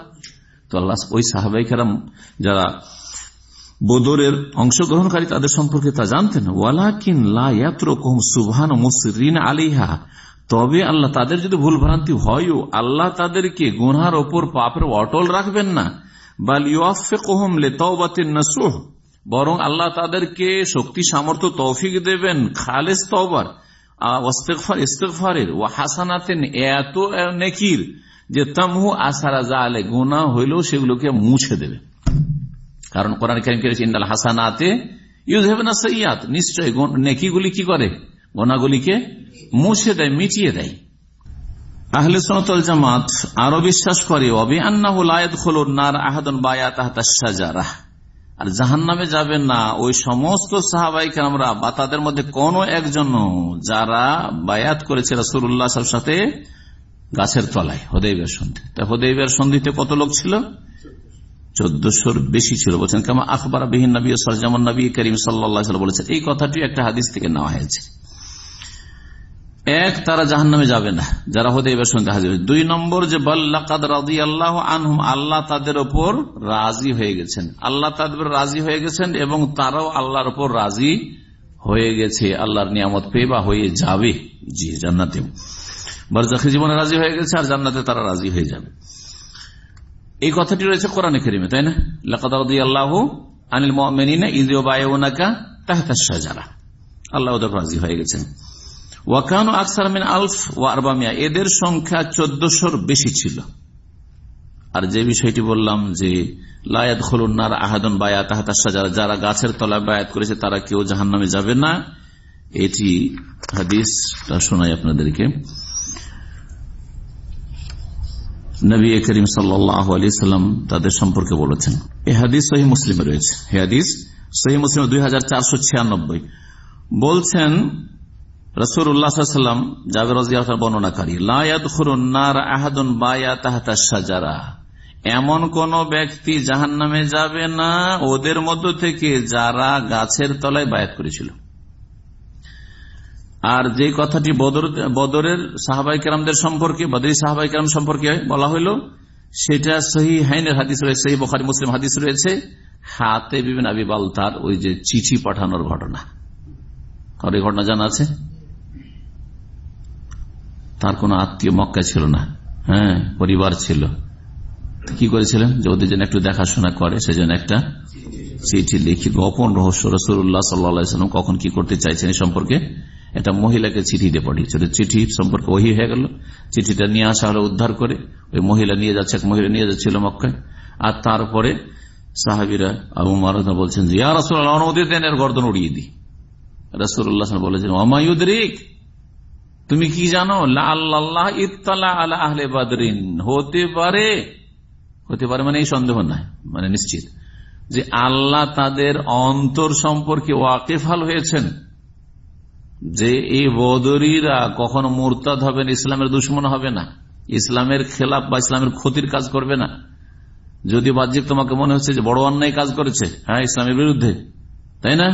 তো আল্লাহ, ওই সাহাবাই খেরাম যারা বদরের অংশগ্রহণকারী, তাদের সম্পর্কে তা জানতেন। ওয়ালাকিন লায়াত্রকম সুবহান মুসরিন আলিহা তবে আল্লাহ তাদের যদি ভুল ভ্রান্তি হয়ও, আল্লাহ তাদেরকে গুনহার ওপর পাপের অটল রাখবেন না। বালিয়াফেকহমলেতবাতিন বরং আল্লাহ তাদেরকে শক্তি, সামর্থ্য, তৌফিক দেবেন, খালেস তওবার। ও হাসানাতেন, এত নেকির যে হইলেও সেগুলোকে মুছে দেবে। কারণ হাসানাতে ইউজ নিশ্চয় নেকিগুলি কি করে? গোনাগুলিকে মুছে দেয় মিটিয়ে দেয়। আহলে সনতল জামাত আরও বিশ্বাস করে অবি আন্নাহুলায়দ খোলুর নার আহাদন বায়াত সাজারা আর জাহান নামে যাবে না। ওই সমস্ত সাহাবাইকে আমরা বা তাদের মধ্যে কোন একজন যারা বায়াত করেছে রাসুল্লাহ সাথে গাছের তলায় হদেবের সন্ধি তা হদেবের সন্ধিতে কত লোক ছিল? চোদ্দশোর বেশি ছিল। বলছেন কেমন আখবর বিহীন নবী যেমন নবী করিম সাল্লা বলেছেন। এই কথাটি একটা হাদিস থেকে নেওয়া হয়েছে। এক, তারা জাহান নামে যাবে না। যারা হদেবের সঙ্গে হাজির দুই নম্বর যে বল্লাকাদ রাজি আল্লাহ আনহুম, আল্লাহ তাদের ওপর রাজি হয়ে গেছেন। আল্লাহ তাদের রাজি হয়ে গেছেন এবং তারাও আল্লাহর ওপর রাজি হয়ে গেছে। আল্লাহর নিয়ামত পেয়ে বা হয়ে যাবে। জি, জান্নাতে। বারজাখি জীবনে রাজি হয়ে গেছে আর জান্নাতে তারা রাজি হয়ে যাবে। এই কথাটি রয়েছে কোরআনে খেরিমে তাই না? লাকাদ রাজি আল্লাহ আনিল মেনিনা ইদিও বায়ুনাকা তাহতা সাজারা আল্লাহ ওদের রাজি হয়ে গেছেন। ওয়াকান আকসার মিন আলফ ও আরবামিয়া। এদের সংখ্যা চোদ্দশোর বেশি ছিল। আর যে বিষয়টি বললাম যে লায়াত খলুন্নার আহাদন বায়াত আহাতার সাজারা যারা গাছের তলায় বায়াত করেছে, তারা কেউ জাহান নামে যাবে না। এটি হাদিসটা শোনাই আপনাদেরকে। নবী করিম সাল্লাম তাদের সম্পর্কে বলেছেন। এ হাদিস সহি মুসলিমে রয়েছে। হে হাদিস সহি মুসলিম দুই হাজার চারশো ছিয়ানব্বই। বলছেন রসুর উল্লাহাম জাবের বর্ণনাকারী এমন কোন ব্যক্তি জাহান নামে যাবে না, ওদের মধ্য থেকে যারা গাছের তলায় বায়াত করেছিল। আর যে কথাটি বদরের সাহাবাই কেরামদের সম্পর্কে, বদরি সাহাবাই কেরাম সম্পর্কে বলা হইল, সেটা সহি হাইনের হাদিস রয়েছে, সহি বখারি, মুসলিম হাদিস রয়েছে। হাতে বিভিন্ন আবি বাল তার ওই যে চিঠি পাঠানোর ঘটনা। আর এই ঘটনা জানা আছে? তার কোন আত্মীয় মক্কা ছিল না। হ্যাঁ পরিবার ছিল। কি করেছিলেন? যে ওদের জন্য একটু দেখাশোনা করে, সেজন্য একটা চিঠি লিখি। গোপন রহস্য রসুল্লাহ সাল্লাম কখন কি করতে চাইছেন এই সম্পর্কে একটা মহিলাকে চিঠি দিয়ে পাঠিয়েছিল চিঠি সম্পর্কে ওহি হয়ে গেল। চিঠিটা নিয়ে আসা হলো উদ্ধার করে। ওই মহিলা নিয়ে যাচ্ছে, এক মহিলা নিয়ে যাচ্ছিল মক্কায়। আর তারপরে সাহাবিরা আবু মারুদা বলছেন যে, ইয়া রসুল্লাহ অনুমতি দেন, এর গর্দন উড়িয়ে দি রসুল্লাহ বলেছেন অমায়ুদ্রিক তুমি কি জানো? আল্লাহ ইত্তালা আলা আহলে বাদরিন। হতে পারে হতে পারে মানে এই সন্দেহ নাই মানে নিশ্চিত যে আল্লাহ তাদের অন্তর সম্পর্কে ওয়াকিফাল হয়েছেন, যে এই বদরীরা কখনো মোরতাদ হবেন, ইসলামের দুশ্মন হবে না, ইসলামের খেলাফ বা ইসলামের ক্ষতির কাজ করবে না। যদি বাহ্যিক তোমাকে মনে হচ্ছে যে বড় অন্যায় কাজ করেছে হ্যাঁ ইসলামের বিরুদ্ধে, তাই না?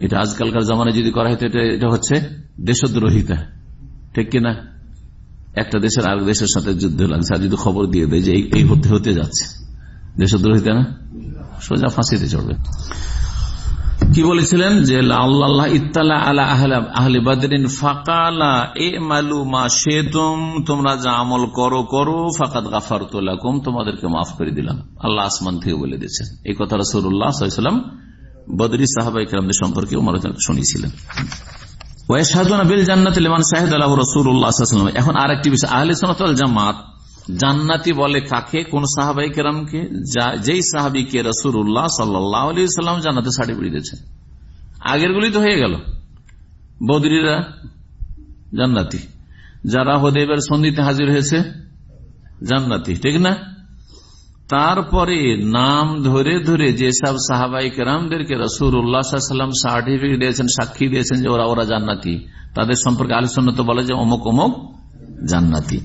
এটা আজকালকার জামানায় যদি করা হয় এটা হচ্ছে দেশদ্রোহিতা। ঠিক কিনা? একটা দেশের আরেক দেশের সাথে যুদ্ধ লাগছে। আর যদি খবর দিয়ে দেয় যে এই হতে হতে যাচ্ছে। দেশদ্রোহিতা না? সোজা ফাঁসিতে চড়বে। কি বলেছিলেন? যে আল্লাহ ইত্তালা আলা আহলে তোমরা যা আমল করো করো ফাকাত গাফার তোলাকুম তোমাদেরকে মাফ করে দিলাম। আল্লাহ আসমান থেকে বলে দিয়েছেন। এই কথা রসুল্লাহ বদরি সাহাবাই কেরামদের সম্পর্কে উমর শুনিয়েছিলেন। জামাত বলে কাকে? কোন যেই পড়িয়ে দিয়েছেন আগের গুলি তো হয়ে গেল। বদরিরা জান্নাতি। যারা হদেবের সন্ধিতে হাজির হয়েছে, জান্নাতি। ঠিক না? তারপরে নাম ধরে ধরে যেসব সাহাবাই কেরামদেরকে রসুর উল্লাহাম সার্টিফিকেট দিয়েছেন, সাক্ষী দিয়েছেন যে ওরা ওরা জান্নাতি। তাদের সম্পর্কে আলোচনা তো বলে যে অমুক অমুক জান্নাতি।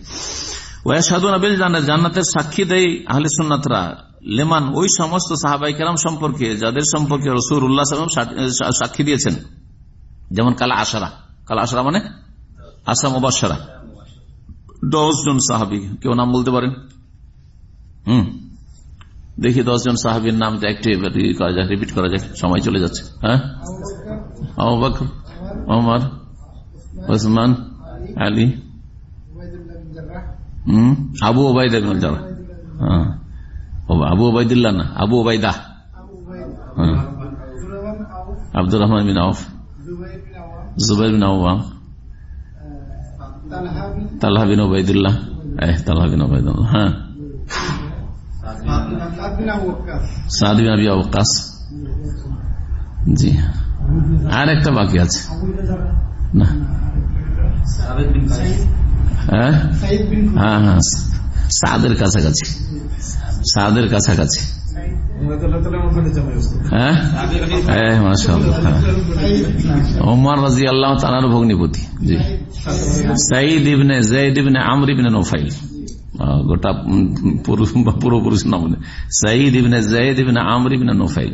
জান্নাতের সাক্ষী দেয় আহলে সুন্নাতরা। লেমান, ওই সমস্ত সাহাবাই কেরাম সম্পর্কে, যাদের সম্পর্কে রসুর উল্লাহ সাক্ষী দিয়েছেন। যেমন কালা আশারা। কালা আশারা মানে? আশা মুবাসারা দশ জন সাহাবি, কেউ নাম বলতে পারেন? হম। দেখি দশজন সাহাবির নাম একটু করা যাক রিপিট করা যাক, সময় চলে যাচ্ছে। হ্যাঁ? ওসমান, আলী, হম? আবু ওবায়দা যারা। হ্যাঁ। আবু ওবায়দুল্লাহ না, আবু ওবায়দা। হ্যাঁ। আব্দুর রহমান বিন আউফ জুবাই বিন আওয়াম তালহা বিন ওবায়দুল্লাহ তালহা বিন ওবায়দুল্লাহ হ্যাঁ। জি। আর একটা বাকি আছে। না। হ্যাঁ? হ্যাঁ সাদের কাছাকাছি। সাদের কাছাকাছি। হ্যাঁ? তালার ভগ্নিপতি। জি। সাইদ ইবনে জৈদ ইবনে আমর ইবনে নোফাইল। গোটা পুরোপুরুষ নাম সাইদ ইবনে জৈদ ইবনে আমর ইবনে নোফাইল।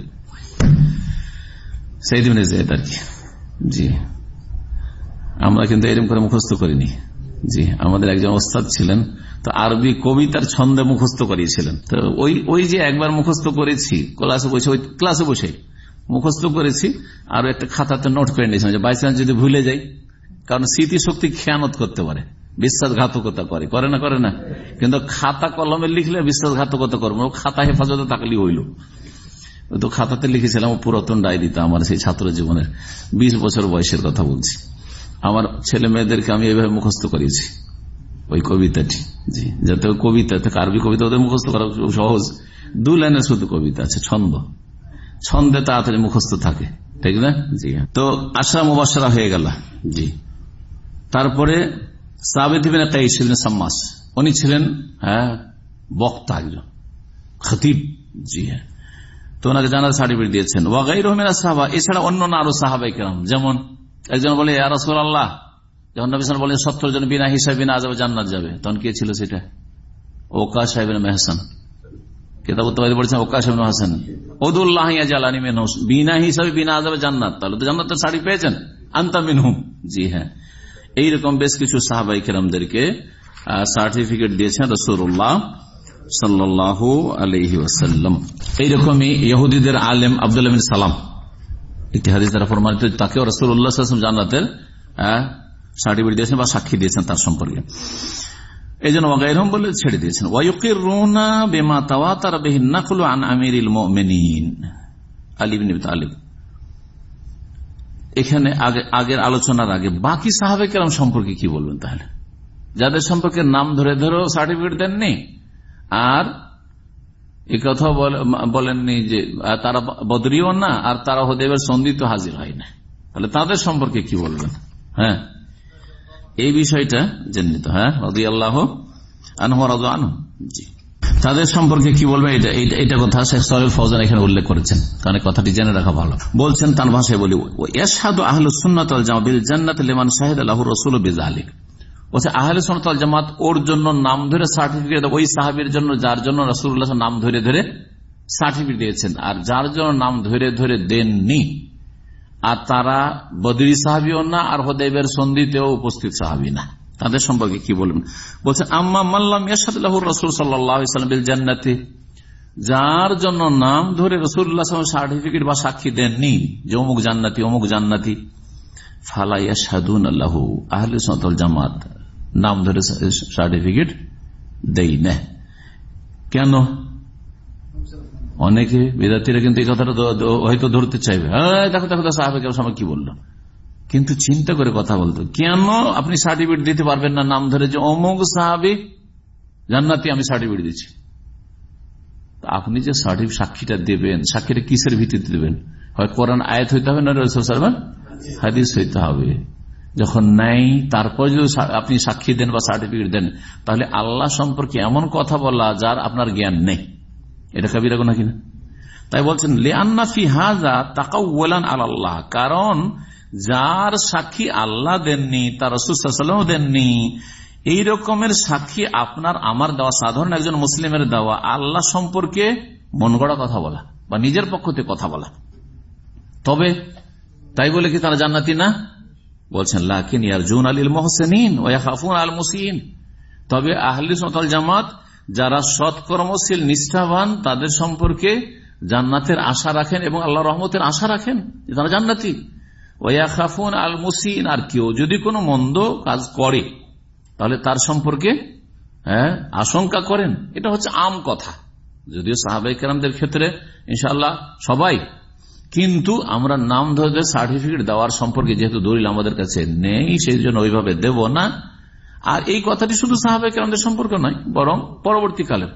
সাইদ ইবনে জৈদ আর কি। জি। আমরা কিন্তু এরকম করে মুখস্থ করিনি। জি, আমাদের একজন ওস্তাদ ছিলেন, তো আরবি কবিতার ছন্দে মুখস্থ করিয়েছিলেন। তো ওই ওই যে একবার মুখস্থ করেছি, ক্লাসে বসে, ওই ক্লাসে বসে মুখস্থ করেছি আর একটা খাতাতে নোট করে নিয়েছিলাম যে বাইচান্স যদি ভুলে যাই, কারণ স্মৃতিশক্তি খেয়ানত করতে পারে। বিশ্বাসঘাতকতা করে। করে না করে না। কিন্তু খাতা কলমে লিখলে বিশ্বাসঘাতকতা করব। খাতা হেফাজতে তাকলি হইল। তো খাতাতে লিখেছিলাম পুরাতন ডায়েরিতে আমার, সেই ছাত্র জীবনের বিশ বছর বয়সের কথা বলছি। আমার ছেলে মেয়েদেরকে আমি এইভাবে মুখস্থ করিয়েছি। ওই কবিতাটি। জি, যাতে কবিতা থেকে আরবি কবিতা ওদের মুখস্থ করা খুব সহজ। দু লাইনের শুধু কবিতা আছে, ছন্দ। ছন্দে তাড়াতাড়ি মুখস্থ থাকে। ঠিক না? জি তো আশা মুবাসরা হয়ে গেল। জি। তারপরে সাম্মাস, উনি ছিলেন হ্যাঁ বক্তা একজন, খতিব জি হ্যাঁ। তো ওনাকে জানার সার্টিফিকেট দিয়েছেন। ওয়াগাই রহমিনা সাহাবা, এছাড়া অন্য আরও সাহাবাই কেরাম, যেমন একজন বলে আল্লাহ যখন নবী সত্তর জন বিনা হিসাবে বিনা আজাবে জান্নাত যাবে। তখন কে ছিল সেটা? ওকা সাহেব মেহসান। ওকা বিনা হিসাবে বিনা জান্নাত। তাহলে তো জান্নাতের শাড়ি পেয়েছেন। আন্তা মিনহুম জি হ্যাঁ। এইরকম বেশ কিছু সাহাবাই কেরামদেরকে সার্টিফিকেট দিয়েছেন রসুল্লাহ সাল্লাহ আলহি ওয়াসাল্লাম। এইরকমই ইহুদিদের আলেম আব্দুল সালাম ইতিহাদিস দ্বারা প্রমাণিত, তাকেও রসুল্লাহ জান্নাতের সার্টিফিকেট দিয়েছেন বা সাক্ষী দিয়েছেন তার সম্পর্কে। এই জন্য ওয়াগাইরহম বলে ছেড়ে দিয়েছেন। ওয়াইকির রুনা বেমা তাওয়া তার বেহিন নাকুল আন আমির আলিবিন আলিব এখানে আগের আলোচনার আগে বাকি সাহাবে কেরাম সম্পর্কে কি বলবেন তাহলে? যাদের সম্পর্কে নাম ধরে ধরেও সার্টিফিকেট দেননি, আর এ কথা বলেননি যে তারা বদরিও না, আর তারা হদেবের সন্দিত হাজির হয় না। তাহলে তাদের সম্পর্কে কি বলবেন? হ্যাঁ? এই বিষয়টা জেনে হ্যাঁ? রদি আল্লাহ আনহু আনহু। জি। তাদের সম্পর্কে কি বলবে? এটা কথা শেখ সাহেব ফৌজান এখানে উল্লেখ করেছেন। কারণ কথাটি জেনে রাখা ভালো। বলছেন তার ভাষায় বলি এসাদু আহলু সুন্নাত জামাবিল জান্নাত লিমান শাহিদ আল্লাহ রসুল বেজালিক বলছে, আহলে জামাত ওর জন্য নাম ধরে সার্টিফিকেট ওই সাহাবির জন্য যার জন্য রসুল্লাহ নাম ধরে ধরে সার্টিফিকেট দিয়েছেন। আর যার জন্য নাম ধরে ধরে দেননি, আর তারা বদরি সাহাবিও না, আর হদেবের সন্ধিতেও উপস্থিত সাহাবি না। তাদের সম্পর্কে কি বলবেন বলছেন আম্মা মাল্লাম ইয়াসাদ রসুল সাল্লাম জান্নাতে। যার জন্য নাম ধরে রসুল্লাহ সার্টিফিকেট বা সাক্ষী দেননি যে অমুক জান্নাতি অমুক জান্নাতি। ফালাইয়া সাদুন আল্লাহ আহলে সতল জামাত নাম ধরে সার্টিফিকেট দেই না। কেন? অনেকে বিদ্যার্থীরা কিন্তু এই কথাটা হয়তো ধরতে চাইবে। হ্যাঁ দেখো দেখো সাহাবে কি বলল? কিন্তু চিন্তা করে কথা বলতো। কেন আপনি সার্টিফিকেট দিতে পারবেন না? নাম ধরে যে অমুক সাহাবি, জান্নাতি আমি সার্টিফিকেট দিচ্ছি। আপনি যে সার্টিফিকেট সাক্ষীটা দেবেন, সাক্ষীটা কিসের ভিত্তিতে দেবেন? হয় কোরআন আয়াত হইতে হবে না হাদিস হইতে হবে। যখন নাই, তারপর যদি আপনি সাক্ষী দেন বা সার্টিফিকেট দেন, তাহলে আল্লাহ সম্পর্কে এমন কথা বলা যার আপনার জ্ঞান নেই। এটা কবিরা গোনা কিনা? তাই বলছেন লেআন্না ফি হাজা তাকাউলান আল্লাহ কারণ যার সাক্ষী আল্লাহ দেননি, তার রসুসাল্লাম দেননি, এই রকমের সাক্ষী আপনার, আমার দেওয়া, সাধারণ একজন মুসলিমের দেওয়া, আল্লাহ সম্পর্কে মন গড়া কথা বলা বা নিজের পক্ষ থেকে কথা বলা। তবে তাই বলে কি তারা জান্নাতি না? বলছেন, লাকিন ইয়ারজুন আলীল মোহসেন ওয়াফুন আল মুসিন। তবে আহলি সতাল জামাত যারা সৎকর্মশীল, নিষ্ঠাবান, তাদের সম্পর্কে জান্নাতের আশা রাখেন এবং আল্লাহ রহমতের আশা রাখেন তারা জান্নাতি। ওয়াখাফুন আল মুসিন আর কেউ যদি কোনো মন্দ কাজ করে, তাহলে তার সম্পর্কে হ্যাঁ আশঙ্কা করেন। এটা হচ্ছে আম কথা। যদিও সাহাবাই কেরামদের ক্ষেত্রে ইনশাল্লাহ সবাই। কিন্তু আমরা নাম ধরে সার্টিফিকেট দেওয়ার সম্পর্কে যেহেতু দলিল আমাদের কাছে নেই, সেই জন্য ওইভাবে দেব না। আর এই কথাটি শুধু সাহাবাই কেরামদের সম্পর্ক নয়, বরং পরবর্তীকালে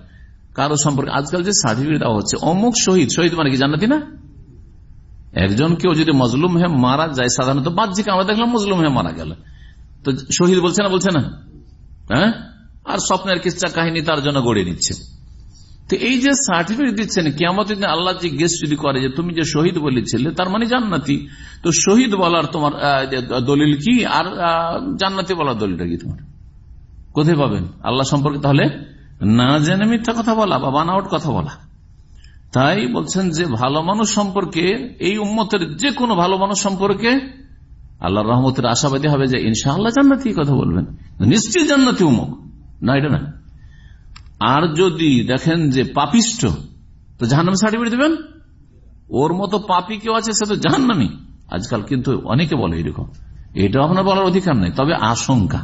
কারও সম্পর্কে। আজকাল যে সার্টিফিকেট দেওয়া হচ্ছে, অমুক শহীদ শহীদ মানে কি জানাতি না? একজন কেউ যদি মজলুম হয়ে মারা যায় সাধারণত বাহ্যিক আমরা দেখলাম মজলুম হয়ে মারা গেল। তো শহীদ বলছে না বলছে না? হ্যাঁ? আর স্বপ্নের কিচ্ছা কাহিনী তার জন্য গড়ে নিচ্ছে। তো এই যে সার্টিফিকেট দিচ্ছেন কেমন আল্লাহ জিজ্ঞেস যদি করে যে তুমি যে শহীদ বলেছিলে, তার মানে জান্নাতি। তো শহীদ বলার তোমার দলিল কি? আর জান্নাতি বলার দলিলটা কি তোমার? কোথায় পাবেন? আল্লাহ সম্পর্কে তাহলে না জেনে মিথ্যা কথা বলা বা বানাওট কথা বলা। তাই বলছেন যে ভালো মানুষ সম্পর্কে, এই উম্মতের যে কোনো ভালো মানুষ সম্পর্কে আল্লাহ রহমতের আশাবাদী হবে যে ইনশাআল্লাহ জান্নাতি কথা বলবেন। নিশ্চয়ই জান্নাতি উমুক না, এটা না। আর যদি দেখেন যে পাপিষ্ট তো জাহান্নামে সার্টিফিকেট দেবেন? ওর মতো পাপি কেউ আছে, সে তো জাহান্নামি। আজকাল কিন্তু অনেকে বলে এরকম। এটা আপনার বলার অধিকার নেই, তবে আশঙ্কা।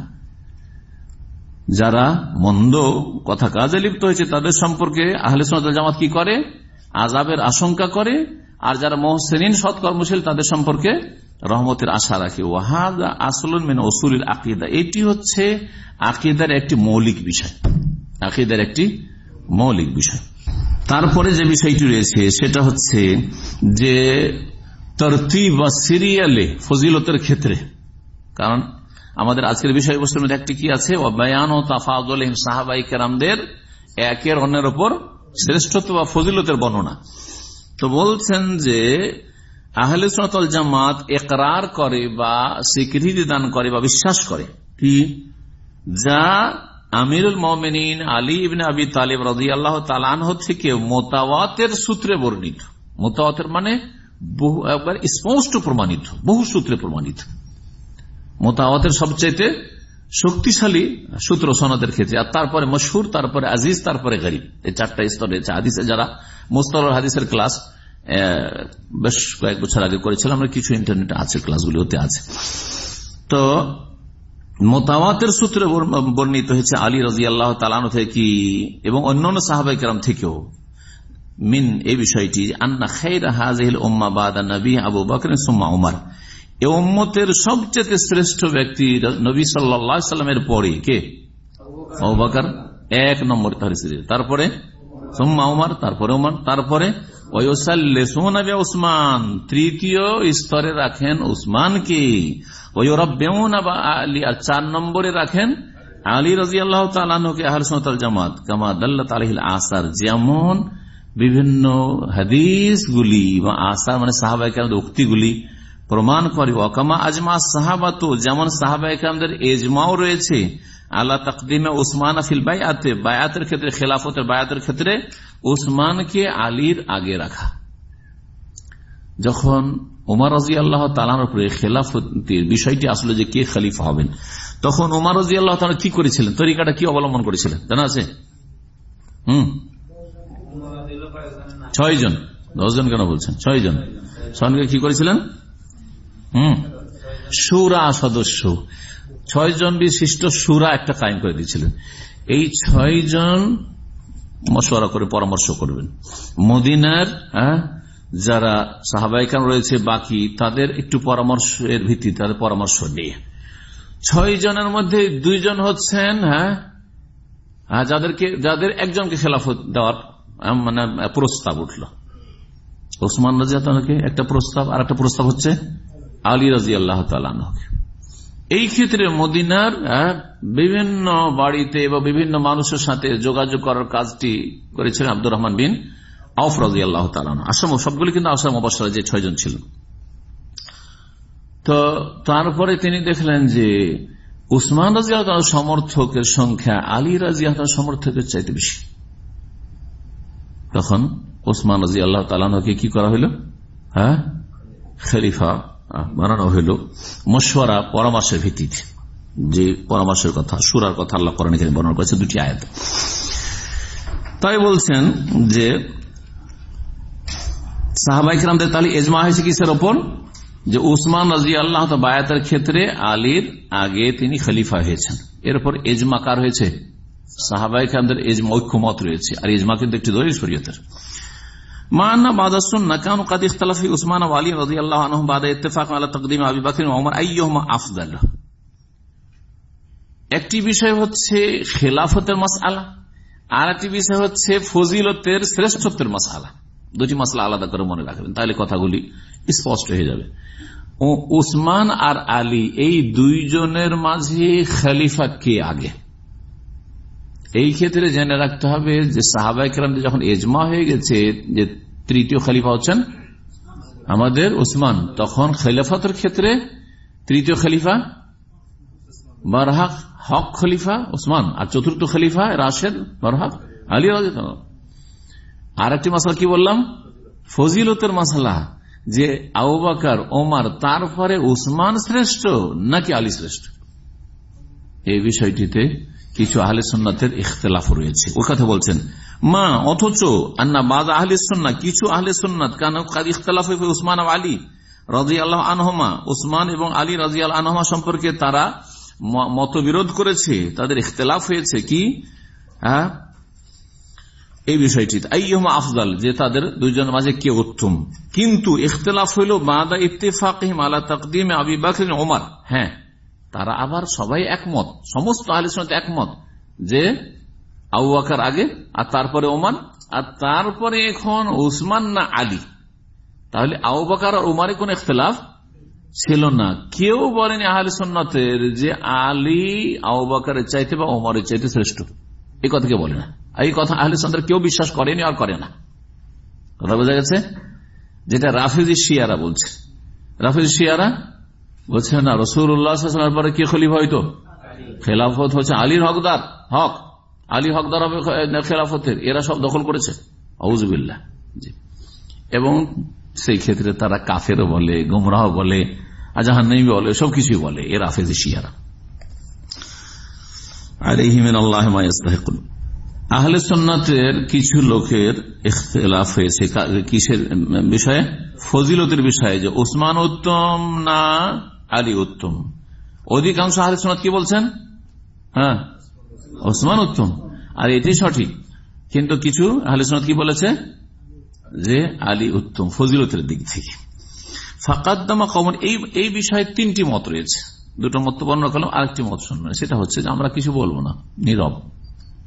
যারা মন্দ কথা কাজে লিপ্ত হয়েছে, তাদের সম্পর্কে আহলে সোনাদ জামাত কি করে? আজাবের আশঙ্কা করে, আর যারা মহসেন সৎকর্মশীল, তাদের সম্পর্কে রহমতের আশা রাখে। ওয়াহাদ আসলন মেন ওসুল আকিদা। এটি হচ্ছে আকিদার একটি মৌলিক বিষয়। আকিদার একটি মৌলিক বিষয়। তারপরে যে বিষয়টি রয়েছে, সেটা হচ্ছে যে তরতিব বা সিরিয়ালে ফজিলতের ক্ষেত্রে, কারণ আমাদের আজকের বিষয়বস্তুর মধ্যে একটি কি আছে? অব্যায়ান ও তাফাউল সাহাবাই কেরামদের একের অন্যের ওপর শ্রেষ্ঠত্ব বা ফজিলতের বর্ণনা। তো বলছেন যে আহলে সনাতল জামাত একরার করে বা স্বীকৃতি দান করে বা বিশ্বাস করে। কি? যা আমিরুল মমিন আলী ইবিন আবি তালিব রাজি আল্লাহ তালানহ থেকে মোতাওয়াতের সূত্রে বর্ণিত। মোতাওয়াতের মানে বহু একবার স্পষ্ট প্রমাণিত বহু সূত্রে প্রমাণিত। মোতাওয়াতের সবচাইতে শক্তিশালী সূত্র সনদের ক্ষেত্রে, আর তারপরে মশহুর, তারপরে আজিজ, তারপরে গরিব। এই চারটা স্তর রয়েছে হাদিসে, যারা মোস্তাল হাদিসের ক্লাস বেশ কয়েক বছর আগে করেছিলাম আমরা কিছু ইন্টারনেটে আছে ক্লাসগুলি হতে আছে। তো মোতাওয়াতের সূত্রে বর্ণিত হয়েছে আলী রাজি আল্লাহ তালানো থেকে এবং অন্যান্য সাহাবাই কেরাম থেকেও। মিন এই বিষয়টি, আন্না খাইর হাজিল ওম্মা বাদা আবু বকর সুম্মা উমার। এ উম্মতের সবচেয়ে শ্রেষ্ঠ ব্যক্তি নবী সাল্লামের পরে কে? আবু বকর। এক নম্বর তারপরে? সুম্মা উমার, তারপরে উমার, তারপরে? উসমান তৃতীয় স্তরে রাখেন উসমানকে আর চার নম্বরে রাখেন আলী রাজি আল্লাহ তালকে আহসাল জামাত। কামা দাল্লাহিল আসার। যেমন বিভিন্ন হাদিসগুলি বা আসার মানে সাহাবাহিক উক্তিগুলি প্রমাণ করে ওকামা আজমা সাহাবাত, যেমন সাহাবাহিকদের এজমাও রয়েছে। আল্লাহ তকদিমে উসমান আফিল বায়াতে বায়াতের ক্ষেত্রে, খেলাফতের বায়াতের ক্ষেত্রে উসমানকে আলীর আগে রাখা। যখন উমার রাজি আল্লাহ তালার উপরে খেলাফতের বিষয়টি আসলে যে কে খালিফা হবেন, তখন উমার রাজি আল্লাহ তালা কি করেছিলেন? তরিকাটা কি অবলম্বন করেছিলেন? জানা আছে? হম? ছয় জন দশ জন কেন বলছেন? ছয় জন সঙ্গে কি করেছিলেন? হম? সুরা সদস্য। ছয় জন বিশিষ্ট সুরা একটা কায়েম করে দিয়েছিলেন। এই ছয় জন মশওয়ারা করে পরামর্শ করবেন। মদিনার যারা সাহাবাহিকান রয়েছে, বাকি তাদের একটু পরামর্শের ভিত্তি, তাদের পরামর্শ নিয়ে। ছয় জনের মধ্যে দুইজন হচ্ছেন হ্যাঁ যাদেরকে, যাদের একজনকে খেলাফত দেওয়ার মানে প্রস্তাব উঠল। ওসমান রাজিয়াকে একটা প্রস্তাব আর একটা প্রস্তাব হচ্ছে? আলী রাজি আল্লাহ এই ক্ষেত্রে মদিনার বিভিন্ন বাড়িতে বা বিভিন্ন মানুষের সাথে যোগাযোগ করার কাজটি করেছিলেন আব্দুর রহমান বিন আউফ রাজি আল্লাহ তালান আসাম, সবগুলি কিন্তু আসাম অবসরে যে ছয়জন ছিলেন তো তারপরে তিনি দেখলেন যে উসমান রাজি আল্লাহ সমর্থকের সংখ্যা, আলী রাজি আল্লাহ সমর্থকের চাইতে বেশি। তখন ওসমান রাজি আল্লাহ তালানকে কি করা হইল? হ্যাঁ খলিফা বানানো হইল মশওয়ারা পরামর্শের ভিত্তিতে। যে পরামর্শের কথা, সুরার কথা আল্লাহ করেন এখানে বর্ণনা করেছে, দুটি আয়াত। তাই বলছেন যে সাহাবাইকরামদের তাহলে এজমা হয়েছে কিসের ওপর? যে উসমান রাজি আল্লাহ বায়াতের ক্ষেত্রে আলীর আগে তিনি খলিফা হয়েছেন। এর উপর এজমা কার হয়েছে? সাহাবাইকরামদের এজমা ঐক্যমত রয়েছে। আর এজমা কিন্তু একটি দলীয় শরীয়তের। আলী একটি বিষয় হচ্ছে খেলাফতের আর একটি বিষয় হচ্ছে ফজিলতের শ্রেষ্ঠত্বের দুটি মাসলা আলাদা করে মনে রাখবেন, তাহলে কথাগুলি স্পষ্ট হয়ে যাবে। ও উসমান আর আলী, এই দুইজনের মাঝে খলিফা কে আগে? এই ক্ষেত্রে জেনে রাখতে হবে যে সাহাবাই কেরাম যখন এজমা হয়ে গেছে, যে তৃতীয় খলিফা হচ্ছেন আমাদের উসমান, তখন খেলাফতের ক্ষেত্রে তৃতীয় খলিফা, বারহাক হক খলিফা উসমান, আর চতুর্থ খলিফা রাশেদ, বারহাক আলী রাজ আর একটি মশলা কি বললাম? ফজিলতের মশলা যে আউবাকার ওমার তারপরে উসমান শ্রেষ্ঠ নাকি আলী শ্রেষ্ঠ? এই বিষয়টিতে কিছু আহলে সন্ন্যতের ইখতলাফ রয়েছে। ওই কথা বলছেন, মা, অথচ আন্না বাদ আহলে সন্না কিছু আহলে সন্ন্যত কেন ইখতলাফ উসমান আলী রাজি আল্লাহ আনহমা। উসমান এবং আলী রাজি আল আনহমা সম্পর্কে তারা মতবিরোধ করেছে, তাদের ইখতলাফ হয়েছে কি? হ্যাঁ? এই বিষয়টি আইয়মা আফজাল যে তাদের দুইজনের মাঝে কে উত্তম? কিন্তু ইখতলাফ হইল বাদা ইত্তেফাকিম আলা তকদিম আবি বাকরিন ওমার হ্যাঁ। তারা আবার সবাই একমত, সমস্ত আলোচনাতে একমত যে আবু বাকার আগে, আর তারপরে ওমান আর তারপরে এখন উসমান না আলী। তাহলে আবু বাকার আর ওমারে কোন ইখতলাফ ছিল না। কেউ বলেনি আহলে সন্ন্যতের যে আলী আবু বাকারের চাইতে বা ওমারের চাইতে শ্রেষ্ঠ। এই কথা কেউ বলে না। এই কথা আহলে সন্ন্যতের কেউ বিশ্বাস করেনি আর করে না। কথা বোঝা গেছে? যেটা রাফিজি শিয়ারা বলছে। রাফিজি শিয়ারা বলছে, না রসুল্লাহামের পরে কি খলিফা হইতো? খেলাফত হচ্ছে আলীর হকদার, হক। আলী হকদার হবে খেলাফতের, এরা সব দখল করেছে। আউজবিল্লা জি। এবং সেই ক্ষেত্রে তারা কাফেরও বলে গুমরাহ বলে আজাহান্নাই বলে, সবকিছুই বলে, এর আফেজ শিয়ারা। আহলে সন্ন্যতের কিছু লোকের ইখতলাফ হয়েছে। কিসের বিষয়ে? ফজিলতের বিষয়ে যে উসমান উত্তম না আলী উত্তম। অধিকাংশ আহলে সন্ন্যত কি বলছেন? হ্যাঁ? ওসমান উত্তম। আর এটি সঠিক। কিন্তু কিছু আহলে সন্ন্যত কি বলেছে? যে আলী উত্তম, ফজিলতের দিক থেকে। ফাকাদ্দামা কমন এই এই বিষয়ে তিনটি মত রয়েছে। দুটো মত বর্ণনা করলাম, আরেকটি মত শুনবেন সেটা হচ্ছে যে আমরা কিছু বলব না। নীরব।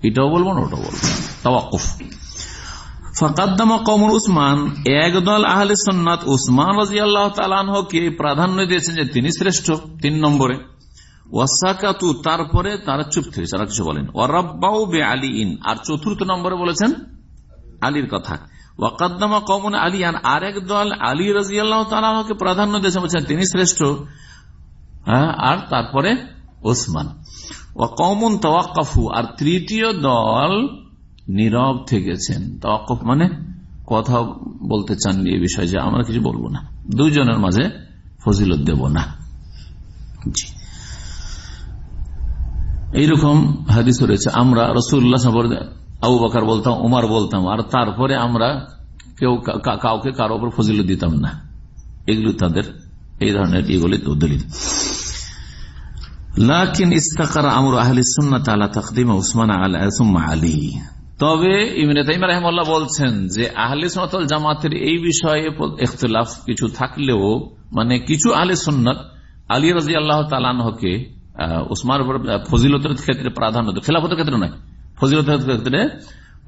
এটাও বলব না, ওটাও বলব তাওয়াকুফ ফকাদ্দামা কমর উসমান, একদল আহলে সন্ন্যত উসমান রাজি আল্লাহ তালানহকে প্রাধান্য দিয়েছেন যে তিনি শ্রেষ্ঠ তিন নম্বরে। ওয়াসাকাতু, তারপরে তারা চুপ থেকে তারা কিছু বলেন। ওয়ারাব্বাউ বে আলী ইন আর চতুর্থ নম্বরে বলেছেন আলীর কথা। ওয়াকাদ্দামা কমন আলিয়ান আরেক দল আলী রাজি আল্লাহ তালাহকে প্রাধান্য দিয়েছেন, বলছেন তিনি শ্রেষ্ঠ। হ্যাঁ আর তারপরে ওসমান ও কমন তওয়াক্কাফু, আর তৃতীয় দল নীরব থেকেছেন। তওয়াক্কফ মানে কথা বলতে চান এই বিষয়ে যে আমরা কিছু বলব না। দুইজনের মাঝে ফজিলত দেব না। এইরকম হাদিস রয়েছে। আমরা রসুল্লাহ আবু বাকার বলতাম, উমার বলতাম, আর তারপরে আমরা কেউ কাউকে কারও ওপর ফজিলত দিতাম না। এগুলো তাদের এই ধরনের এগুলি দলিল। লাকিন ইস্তাকার আমর আহলি সুন্নাত আলা তাকদিম উসমান আলী। তবে ইমিনে তাইম রহমাল্লাহ বলছেন যে আহলে সোনাতল জামাতের এই বিষয়ে ইখতলাফ কিছু থাকলেও মানে কিছু আহলে সুন্নত, আলী রাজি আল্লাহ তালানহকে উসমান ফজিলতের ক্ষেত্রে প্রাধান্য খেলাফতের ক্ষেত্রে নয়, ফজিলতের ক্ষেত্রে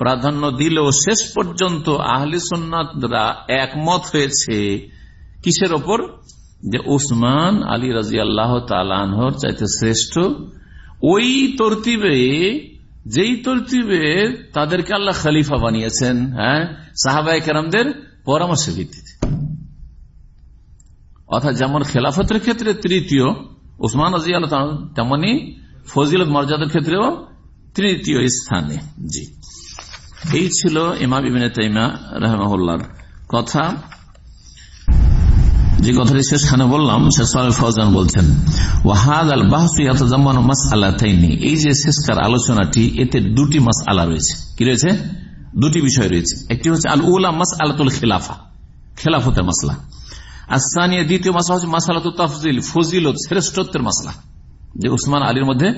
প্রাধান্য দিলেও শেষ পর্যন্ত আহলে সুন্নাতরা একমত হয়েছে কিসের ওপর? যে উসমান আলী রাজি আল্লাহ তালানহর চাইতে শ্রেষ্ঠ ওই তরতিবে যেই তরতিবে তাদেরকে আল্লাহ খালিফা বানিয়েছেন হ্যাঁ সাহাবাই কেরামদের পরামর্শ ভিত্তিতে। অর্থাৎ যেমন খেলাফতের ক্ষেত্রে তৃতীয়, উসমান রাজি আল্লাহ তেমনি ফজিলত মর্যাদার ক্ষেত্রেও তৃতীয় স্থানে। জি। এই ছিল ইমাম ইবিন তাইমা রহমার কথা। যে কথাটি শেষখানে বললাম, শেষ ফৌজান বলছেন ওয়াহাদ আল বাহসান মাস আল্লাহ তাইনি এই যে শেষকার আলোচনাটি, এতে দুটি মাস আলা রয়েছে। কি রয়েছে? দুটি বিষয় রয়েছে। একটি হচ্ছে আল উলা মাস আলাতুল খেলাফা, খেলাফতের মাসলা। আসানিয়া দ্বিতীয় মাসলা হচ্ছে মাসালাত তাফজিল, ফজিলত শ্রেষ্ঠত্বের মাসলা, যে উসমান আলীর মধ্যে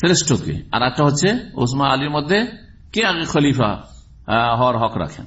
শ্রেষ্ঠ কে আর একটা হচ্ছে উসমান আলীর মধ্যে কে আগে খলিফা হওয়ার হক রাখেন?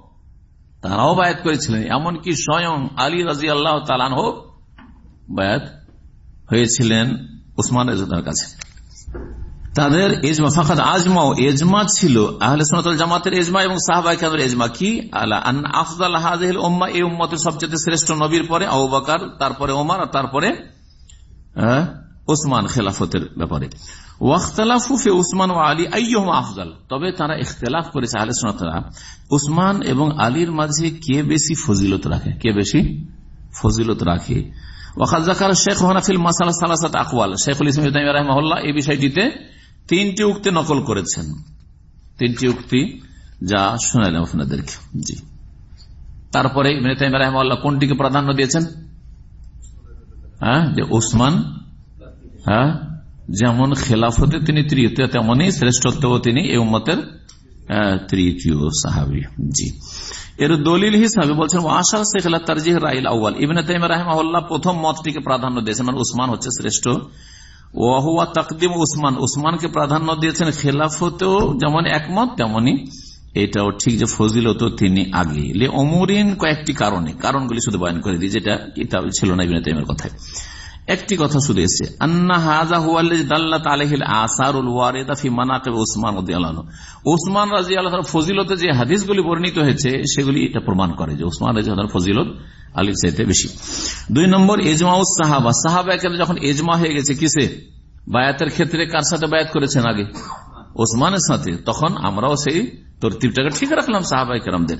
তারাও বায়াত করেছিলেন। এমনকি স্বয়ং আলী রাজি আল্লাহ তালান হোক বায়াত হয়েছিলেন উসমান এজমার কাছে। তাদের এজমা ফাঁকাত আজমাও এজমা ছিল। আহলে সোনাতল জামাতের এজমা এবং সাহবাই কাদের এজমা কি? আফদাল হাজিল ওম্মা এই উম্মতের সবচেয়ে শ্রেষ্ঠ নবীর পরে বাকার, তারপরে ওমার আর তারপরে ওসমান খেলাফতের ব্যাপারে। উসমান ও আলী আইয়ম আফজাল। তবে তারা ইখতলাফ করেছে সোনাতরা উসমান এবং আলীর মাঝে কে বেশি ফজিলত রাখে? কে বেশি ফজিলত রাখে? শেখ এই বিষয়টিতে তিনটি উক্তি নকল করেছেন। তিনটি উক্তি যা শোনালাম আপনাদেরকে। জি। তারপরে রহমল্লা কোনটিকে প্রাধান্য দিয়েছেন? হ্যাঁ যে ওসমান হ্যাঁ যেমন খেলাফতে তিনি তৃতীয় তেমনই শ্রেষ্ঠত্ব তিনি এই উম্মতের তৃতীয় সাহাবি। জি। এর দলিল হিসাবে বলছেন আশার শেখলা তারজিহ রাইল আউ্বাল ইবিন তাইম রাহমাল্লাহ প্রথম মতটিকে প্রাধান্য দিয়েছেন মানে উসমান হচ্ছে শ্রেষ্ঠ। ওয়াহুয়া তাকদিম উসমান। উসমানকে প্রাধান্য দিয়েছেন খেলাফতেও যেমন একমত, তেমনি এটাও ঠিক যে ফজিলত তিনি আগে লে অমরিন কয়েকটি কারণে, কারণগুলি শুধু বয়ান করে দিই, যেটা ছিল না ইবিন তাইমের কথায়। একটি কথা শুধু এসে, আন্না হাজা হুয়াল্লাহ আলহিল আসারুল ওয়ারেদা ফি মানাকিব ওসমান রাদিয়াল্লাহু ওসমান রাদিয়াল্লাহু তাআলা ফজিলতে যে হাদিসগুলি বর্ণিত হয়েছে, সেগুলি এটা প্রমাণ করে যে ওসমান রাদিয়াল্লাহু ফজিলত আলীর চাইতে বেশি। দুই নম্বর এজমাউস সাহাবা। সাহাবা যখন এজমা হয়ে গেছে, কিসে? বায়াতের ক্ষেত্রে কার সাথে বায়াত করেছেন আগে? ওসমানের সাথে। তখন আমরাও সেই তরতিবটাকে ঠিক রাখলাম সাহাবাই কেরামদের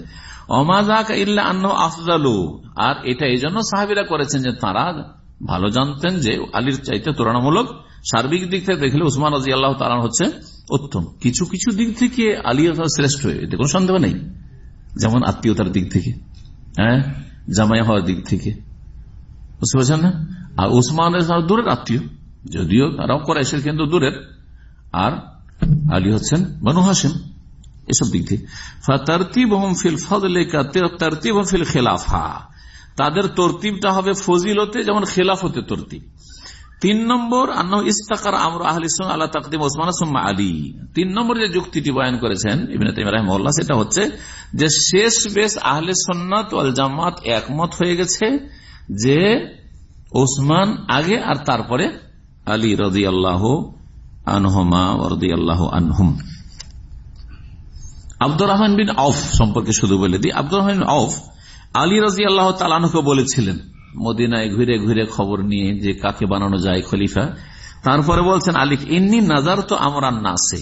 অমাজাক ইল্লা আন্ন আফজালু আর এটা এই জন্য সাহাবিরা করেছেন যে তারা ভালো জানতেন যে আলীর চাইতে তুলনামূলক সার্বিক দিক থেকে দেখলে উসমান রাজি আল্লাহ তালান হচ্ছে উত্তম। কিছু কিছু দিক থেকে আলী শ্রেষ্ঠ, এতে কোন সন্দেহ নেই। যেমন আত্মীয়তার দিক থেকে হ্যাঁ? জামাই হওয়ার দিক থেকে। বুঝতে পারছেন না? আর উসমানের দূরের আত্মীয়, যদিও তারাও করাইশের কিন্তু দূরের। আর আলী হচ্ছেন বানু হাসেম এসব দিক থেকে। ফিল ফিল খেলাফা। তাদের তরতিবটা হবে ফজিলতে, যেমন খেলাফতে তরতিব। তিন নম্বর আন্ন ইস্তাকার আমর আহল ইসলাম আল্লাহ তাকদিম ওসমান আলী। তিন নম্বর যে যুক্তিটি বয়ান করেছেন রহমল্লা সেটা হচ্ছে যে শেষ বেশ আহলে সন্ন্যত ওয়াল জামাত একমত হয়ে গেছে যে ওসমান আগে আর তারপরে আলী রদি আল্লাহ আনহমা রদি আল্লাহ আনহুম। আব্দুর রহমান বিন আউফ সম্পর্কে শুধু বলে দিই। আব্দুর রহমান আউফ আলী রাজি আল্লাহ তালানুকে বলেছিলেন, মদিনায় ঘুরে ঘুরে খবর নিয়ে যে কাকে বানানো যায় খলিফা, তারপরে বলছেন আলিক ইন্নি নাজার তো আমার নাসে,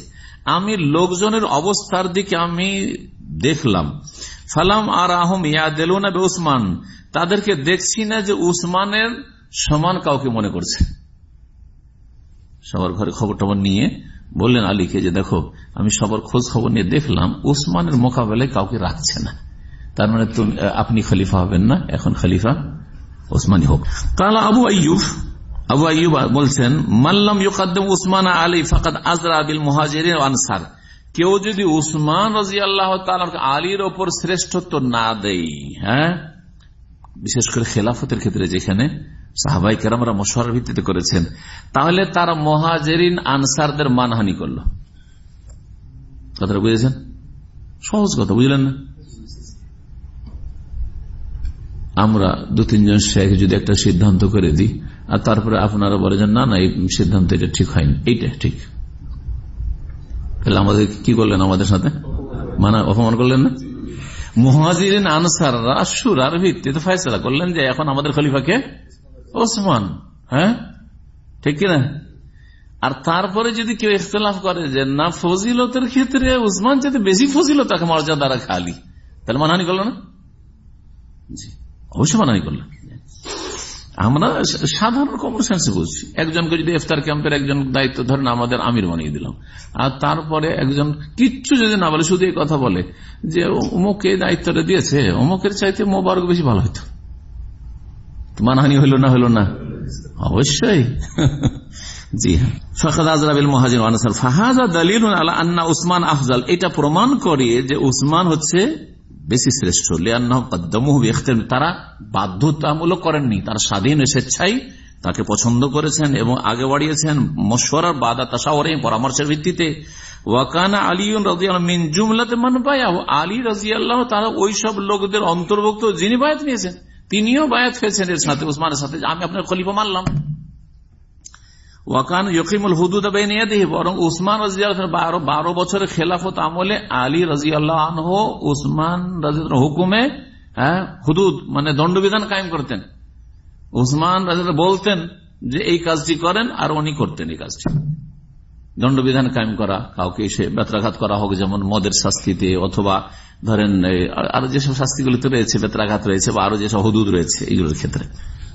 আমি লোকজনের অবস্থার দিকে আমি দেখলাম। ফালাম আর আহম ইয়াদেল না উসমান তাদেরকে দেখছি না যে উসমানের সমান কাউকে মনে করছে। সবার ঘরে খবর টবর নিয়ে বললেন আলীকে যে, দেখো, আমি সবার খোঁজ খবর নিয়ে দেখলাম, উসমানের মোকাবেলায় কাউকে রাখছে না। তার মানে আপনি খলিফা হবেন না, এখন খলিফা ওসমানী হোক। কালা আবু আইয়ুব আবু আইয়ুব বলছেন মাল্লাম ইউকাদ্দম উসমান আলী ফাকাদ আজরা বিল মুহাজির আনসার। কেউ যদি উসমান রাজি আল্লাহ আলীর ওপর শ্রেষ্ঠত্ব না দেয় হ্যাঁ বিশেষ করে খেলাফতের ক্ষেত্রে যেখানে সাহাবাই কেরামরা মশওয়ার ভিত্তিতে করেছেন, তাহলে তারা মহাজেরিন আনসারদের মানহানি করল। কথাটা বুঝেছেন? সহজ কথা, বুঝলেন না? আমরা দু, তিনজন শেখ যদি একটা সিদ্ধান্ত করে দিই, আর তারপরে আপনারা বলেছেন না না, এই সিদ্ধান্ত এটা ঠিক হয়নি। এইটা ঠিক। তাহলে আমাদের কি করলেন আমাদের সাথে? মানা, অপমান করলেন না? মহাজিরিন, আনসাররা, সুরার ভিত্তিতে ফয়সলা করলেন যে এখন আমাদের খলিফাকে ওসমান। হ্যাঁ? ঠিক কিনা? আর তারপরে যদি কেউ ইখতলাফ করে যে, না, ফজিলতের ক্ষেত্রে উসমান যাতে বেশি ফজিলত তাকে মর্যাদা রাখা আলী। তাহলে মানহানি করল না? জি। অবশ্যই মানহানি করল আমরা সাধারণ কমন সেন্সে বুঝছি। একজনকে যদি ইফতার ক্যাম্পের একজন দায়িত্ব ধরেন, আমাদের আমির বানিয়ে দিলাম। আর তারপরে একজন কিচ্ছু যদি না বলে, শুধু এই কথা বলে যে অমুকে দায়িত্বটা দিয়েছে অমুকের চাইতে মোবারক বেশি ভালো হইতো। মানহানি হইল না হইল না? অবশ্যই। জি হ্যাঁ। ফখাদ আজরাবিল মহাজির ফাহাজা দলিল আলা আন্না উসমান আফজাল। এটা প্রমাণ করে যে উসমান হচ্ছে বেশি শ্রেষ্ঠ। তারা বাধ্যতামূলক করেননি। তার স্বাধীন স্বেচ্ছাই তাকে পছন্দ করেছেন এবং আগে বাড়িয়েছেন মশওয়ারার বাদা তাসাওয়ারে পরামর্শের ভিত্তিতে। ওয়াকানা আলী মিন জুমলাতে মান পায়া আলী রাজিয়াল্লাহ তারা ওই সব লোকদের অন্তর্ভুক্ত যিনি বায়াত নিয়েছেন, তিনিও বায়াত হয়েছেন এর সাথে, উসমানের সাথে আমি আপনার খলিফা মানলাম। ওয়াকান ইকিমুল হুদুদ বরং উসমান রাজিয়াল বারো বারো বছরের খেলাফত আমলে আলী রাজিয়াল্লাহ উসমান হুকুমে হ্যাঁ হুদুদ মানে দণ্ডবিধান কায়েম করতেন। উসমান রাজিয়াল বলতেন যে এই কাজটি করেন আর উনি করতেন এই কাজটি। দণ্ডবিধান কায়েম করা, কাউকে এসে বেত্রাঘাত করা হোক, যেমন মদের শাস্তিতে, অথবা ধরেন আরও যেসব শাস্তিগুলিতে রয়েছে, বেত্রাঘাত রয়েছে, বা আরও যেসব হুদুদ রয়েছে, এইগুলোর ক্ষেত্রে।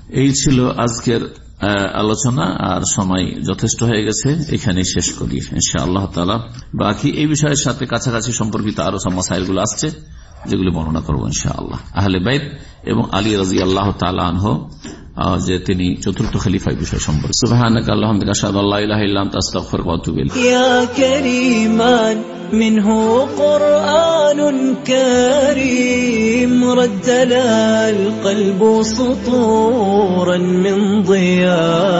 এই ছিল আজকের আলোচনা আর সময় যথেষ্ট হয়ে গেছে। এখানে শেষ করি ইনশা আল্লাহ তালা বাকি এই বিষয়ের সাথে কাছাকাছি সম্পর্কিত আরও সব মাসাইলগুলো আসছে, যেগুলি বর্ণনা করব ইনশা আল্লাহ আহলে বাইদ এবং আলী রাজি আল্লাহ তালাহ যে তিনি চতুর্থ খলিফাই বিষয় সম্পর্কে সুবাহানক আল্লাহমদিক আসাদ আল্লাহ ইলাম তাস্তফর কতুবিল يا كريمان منه قرآن كريم ردنا القلب سطورا من ضياء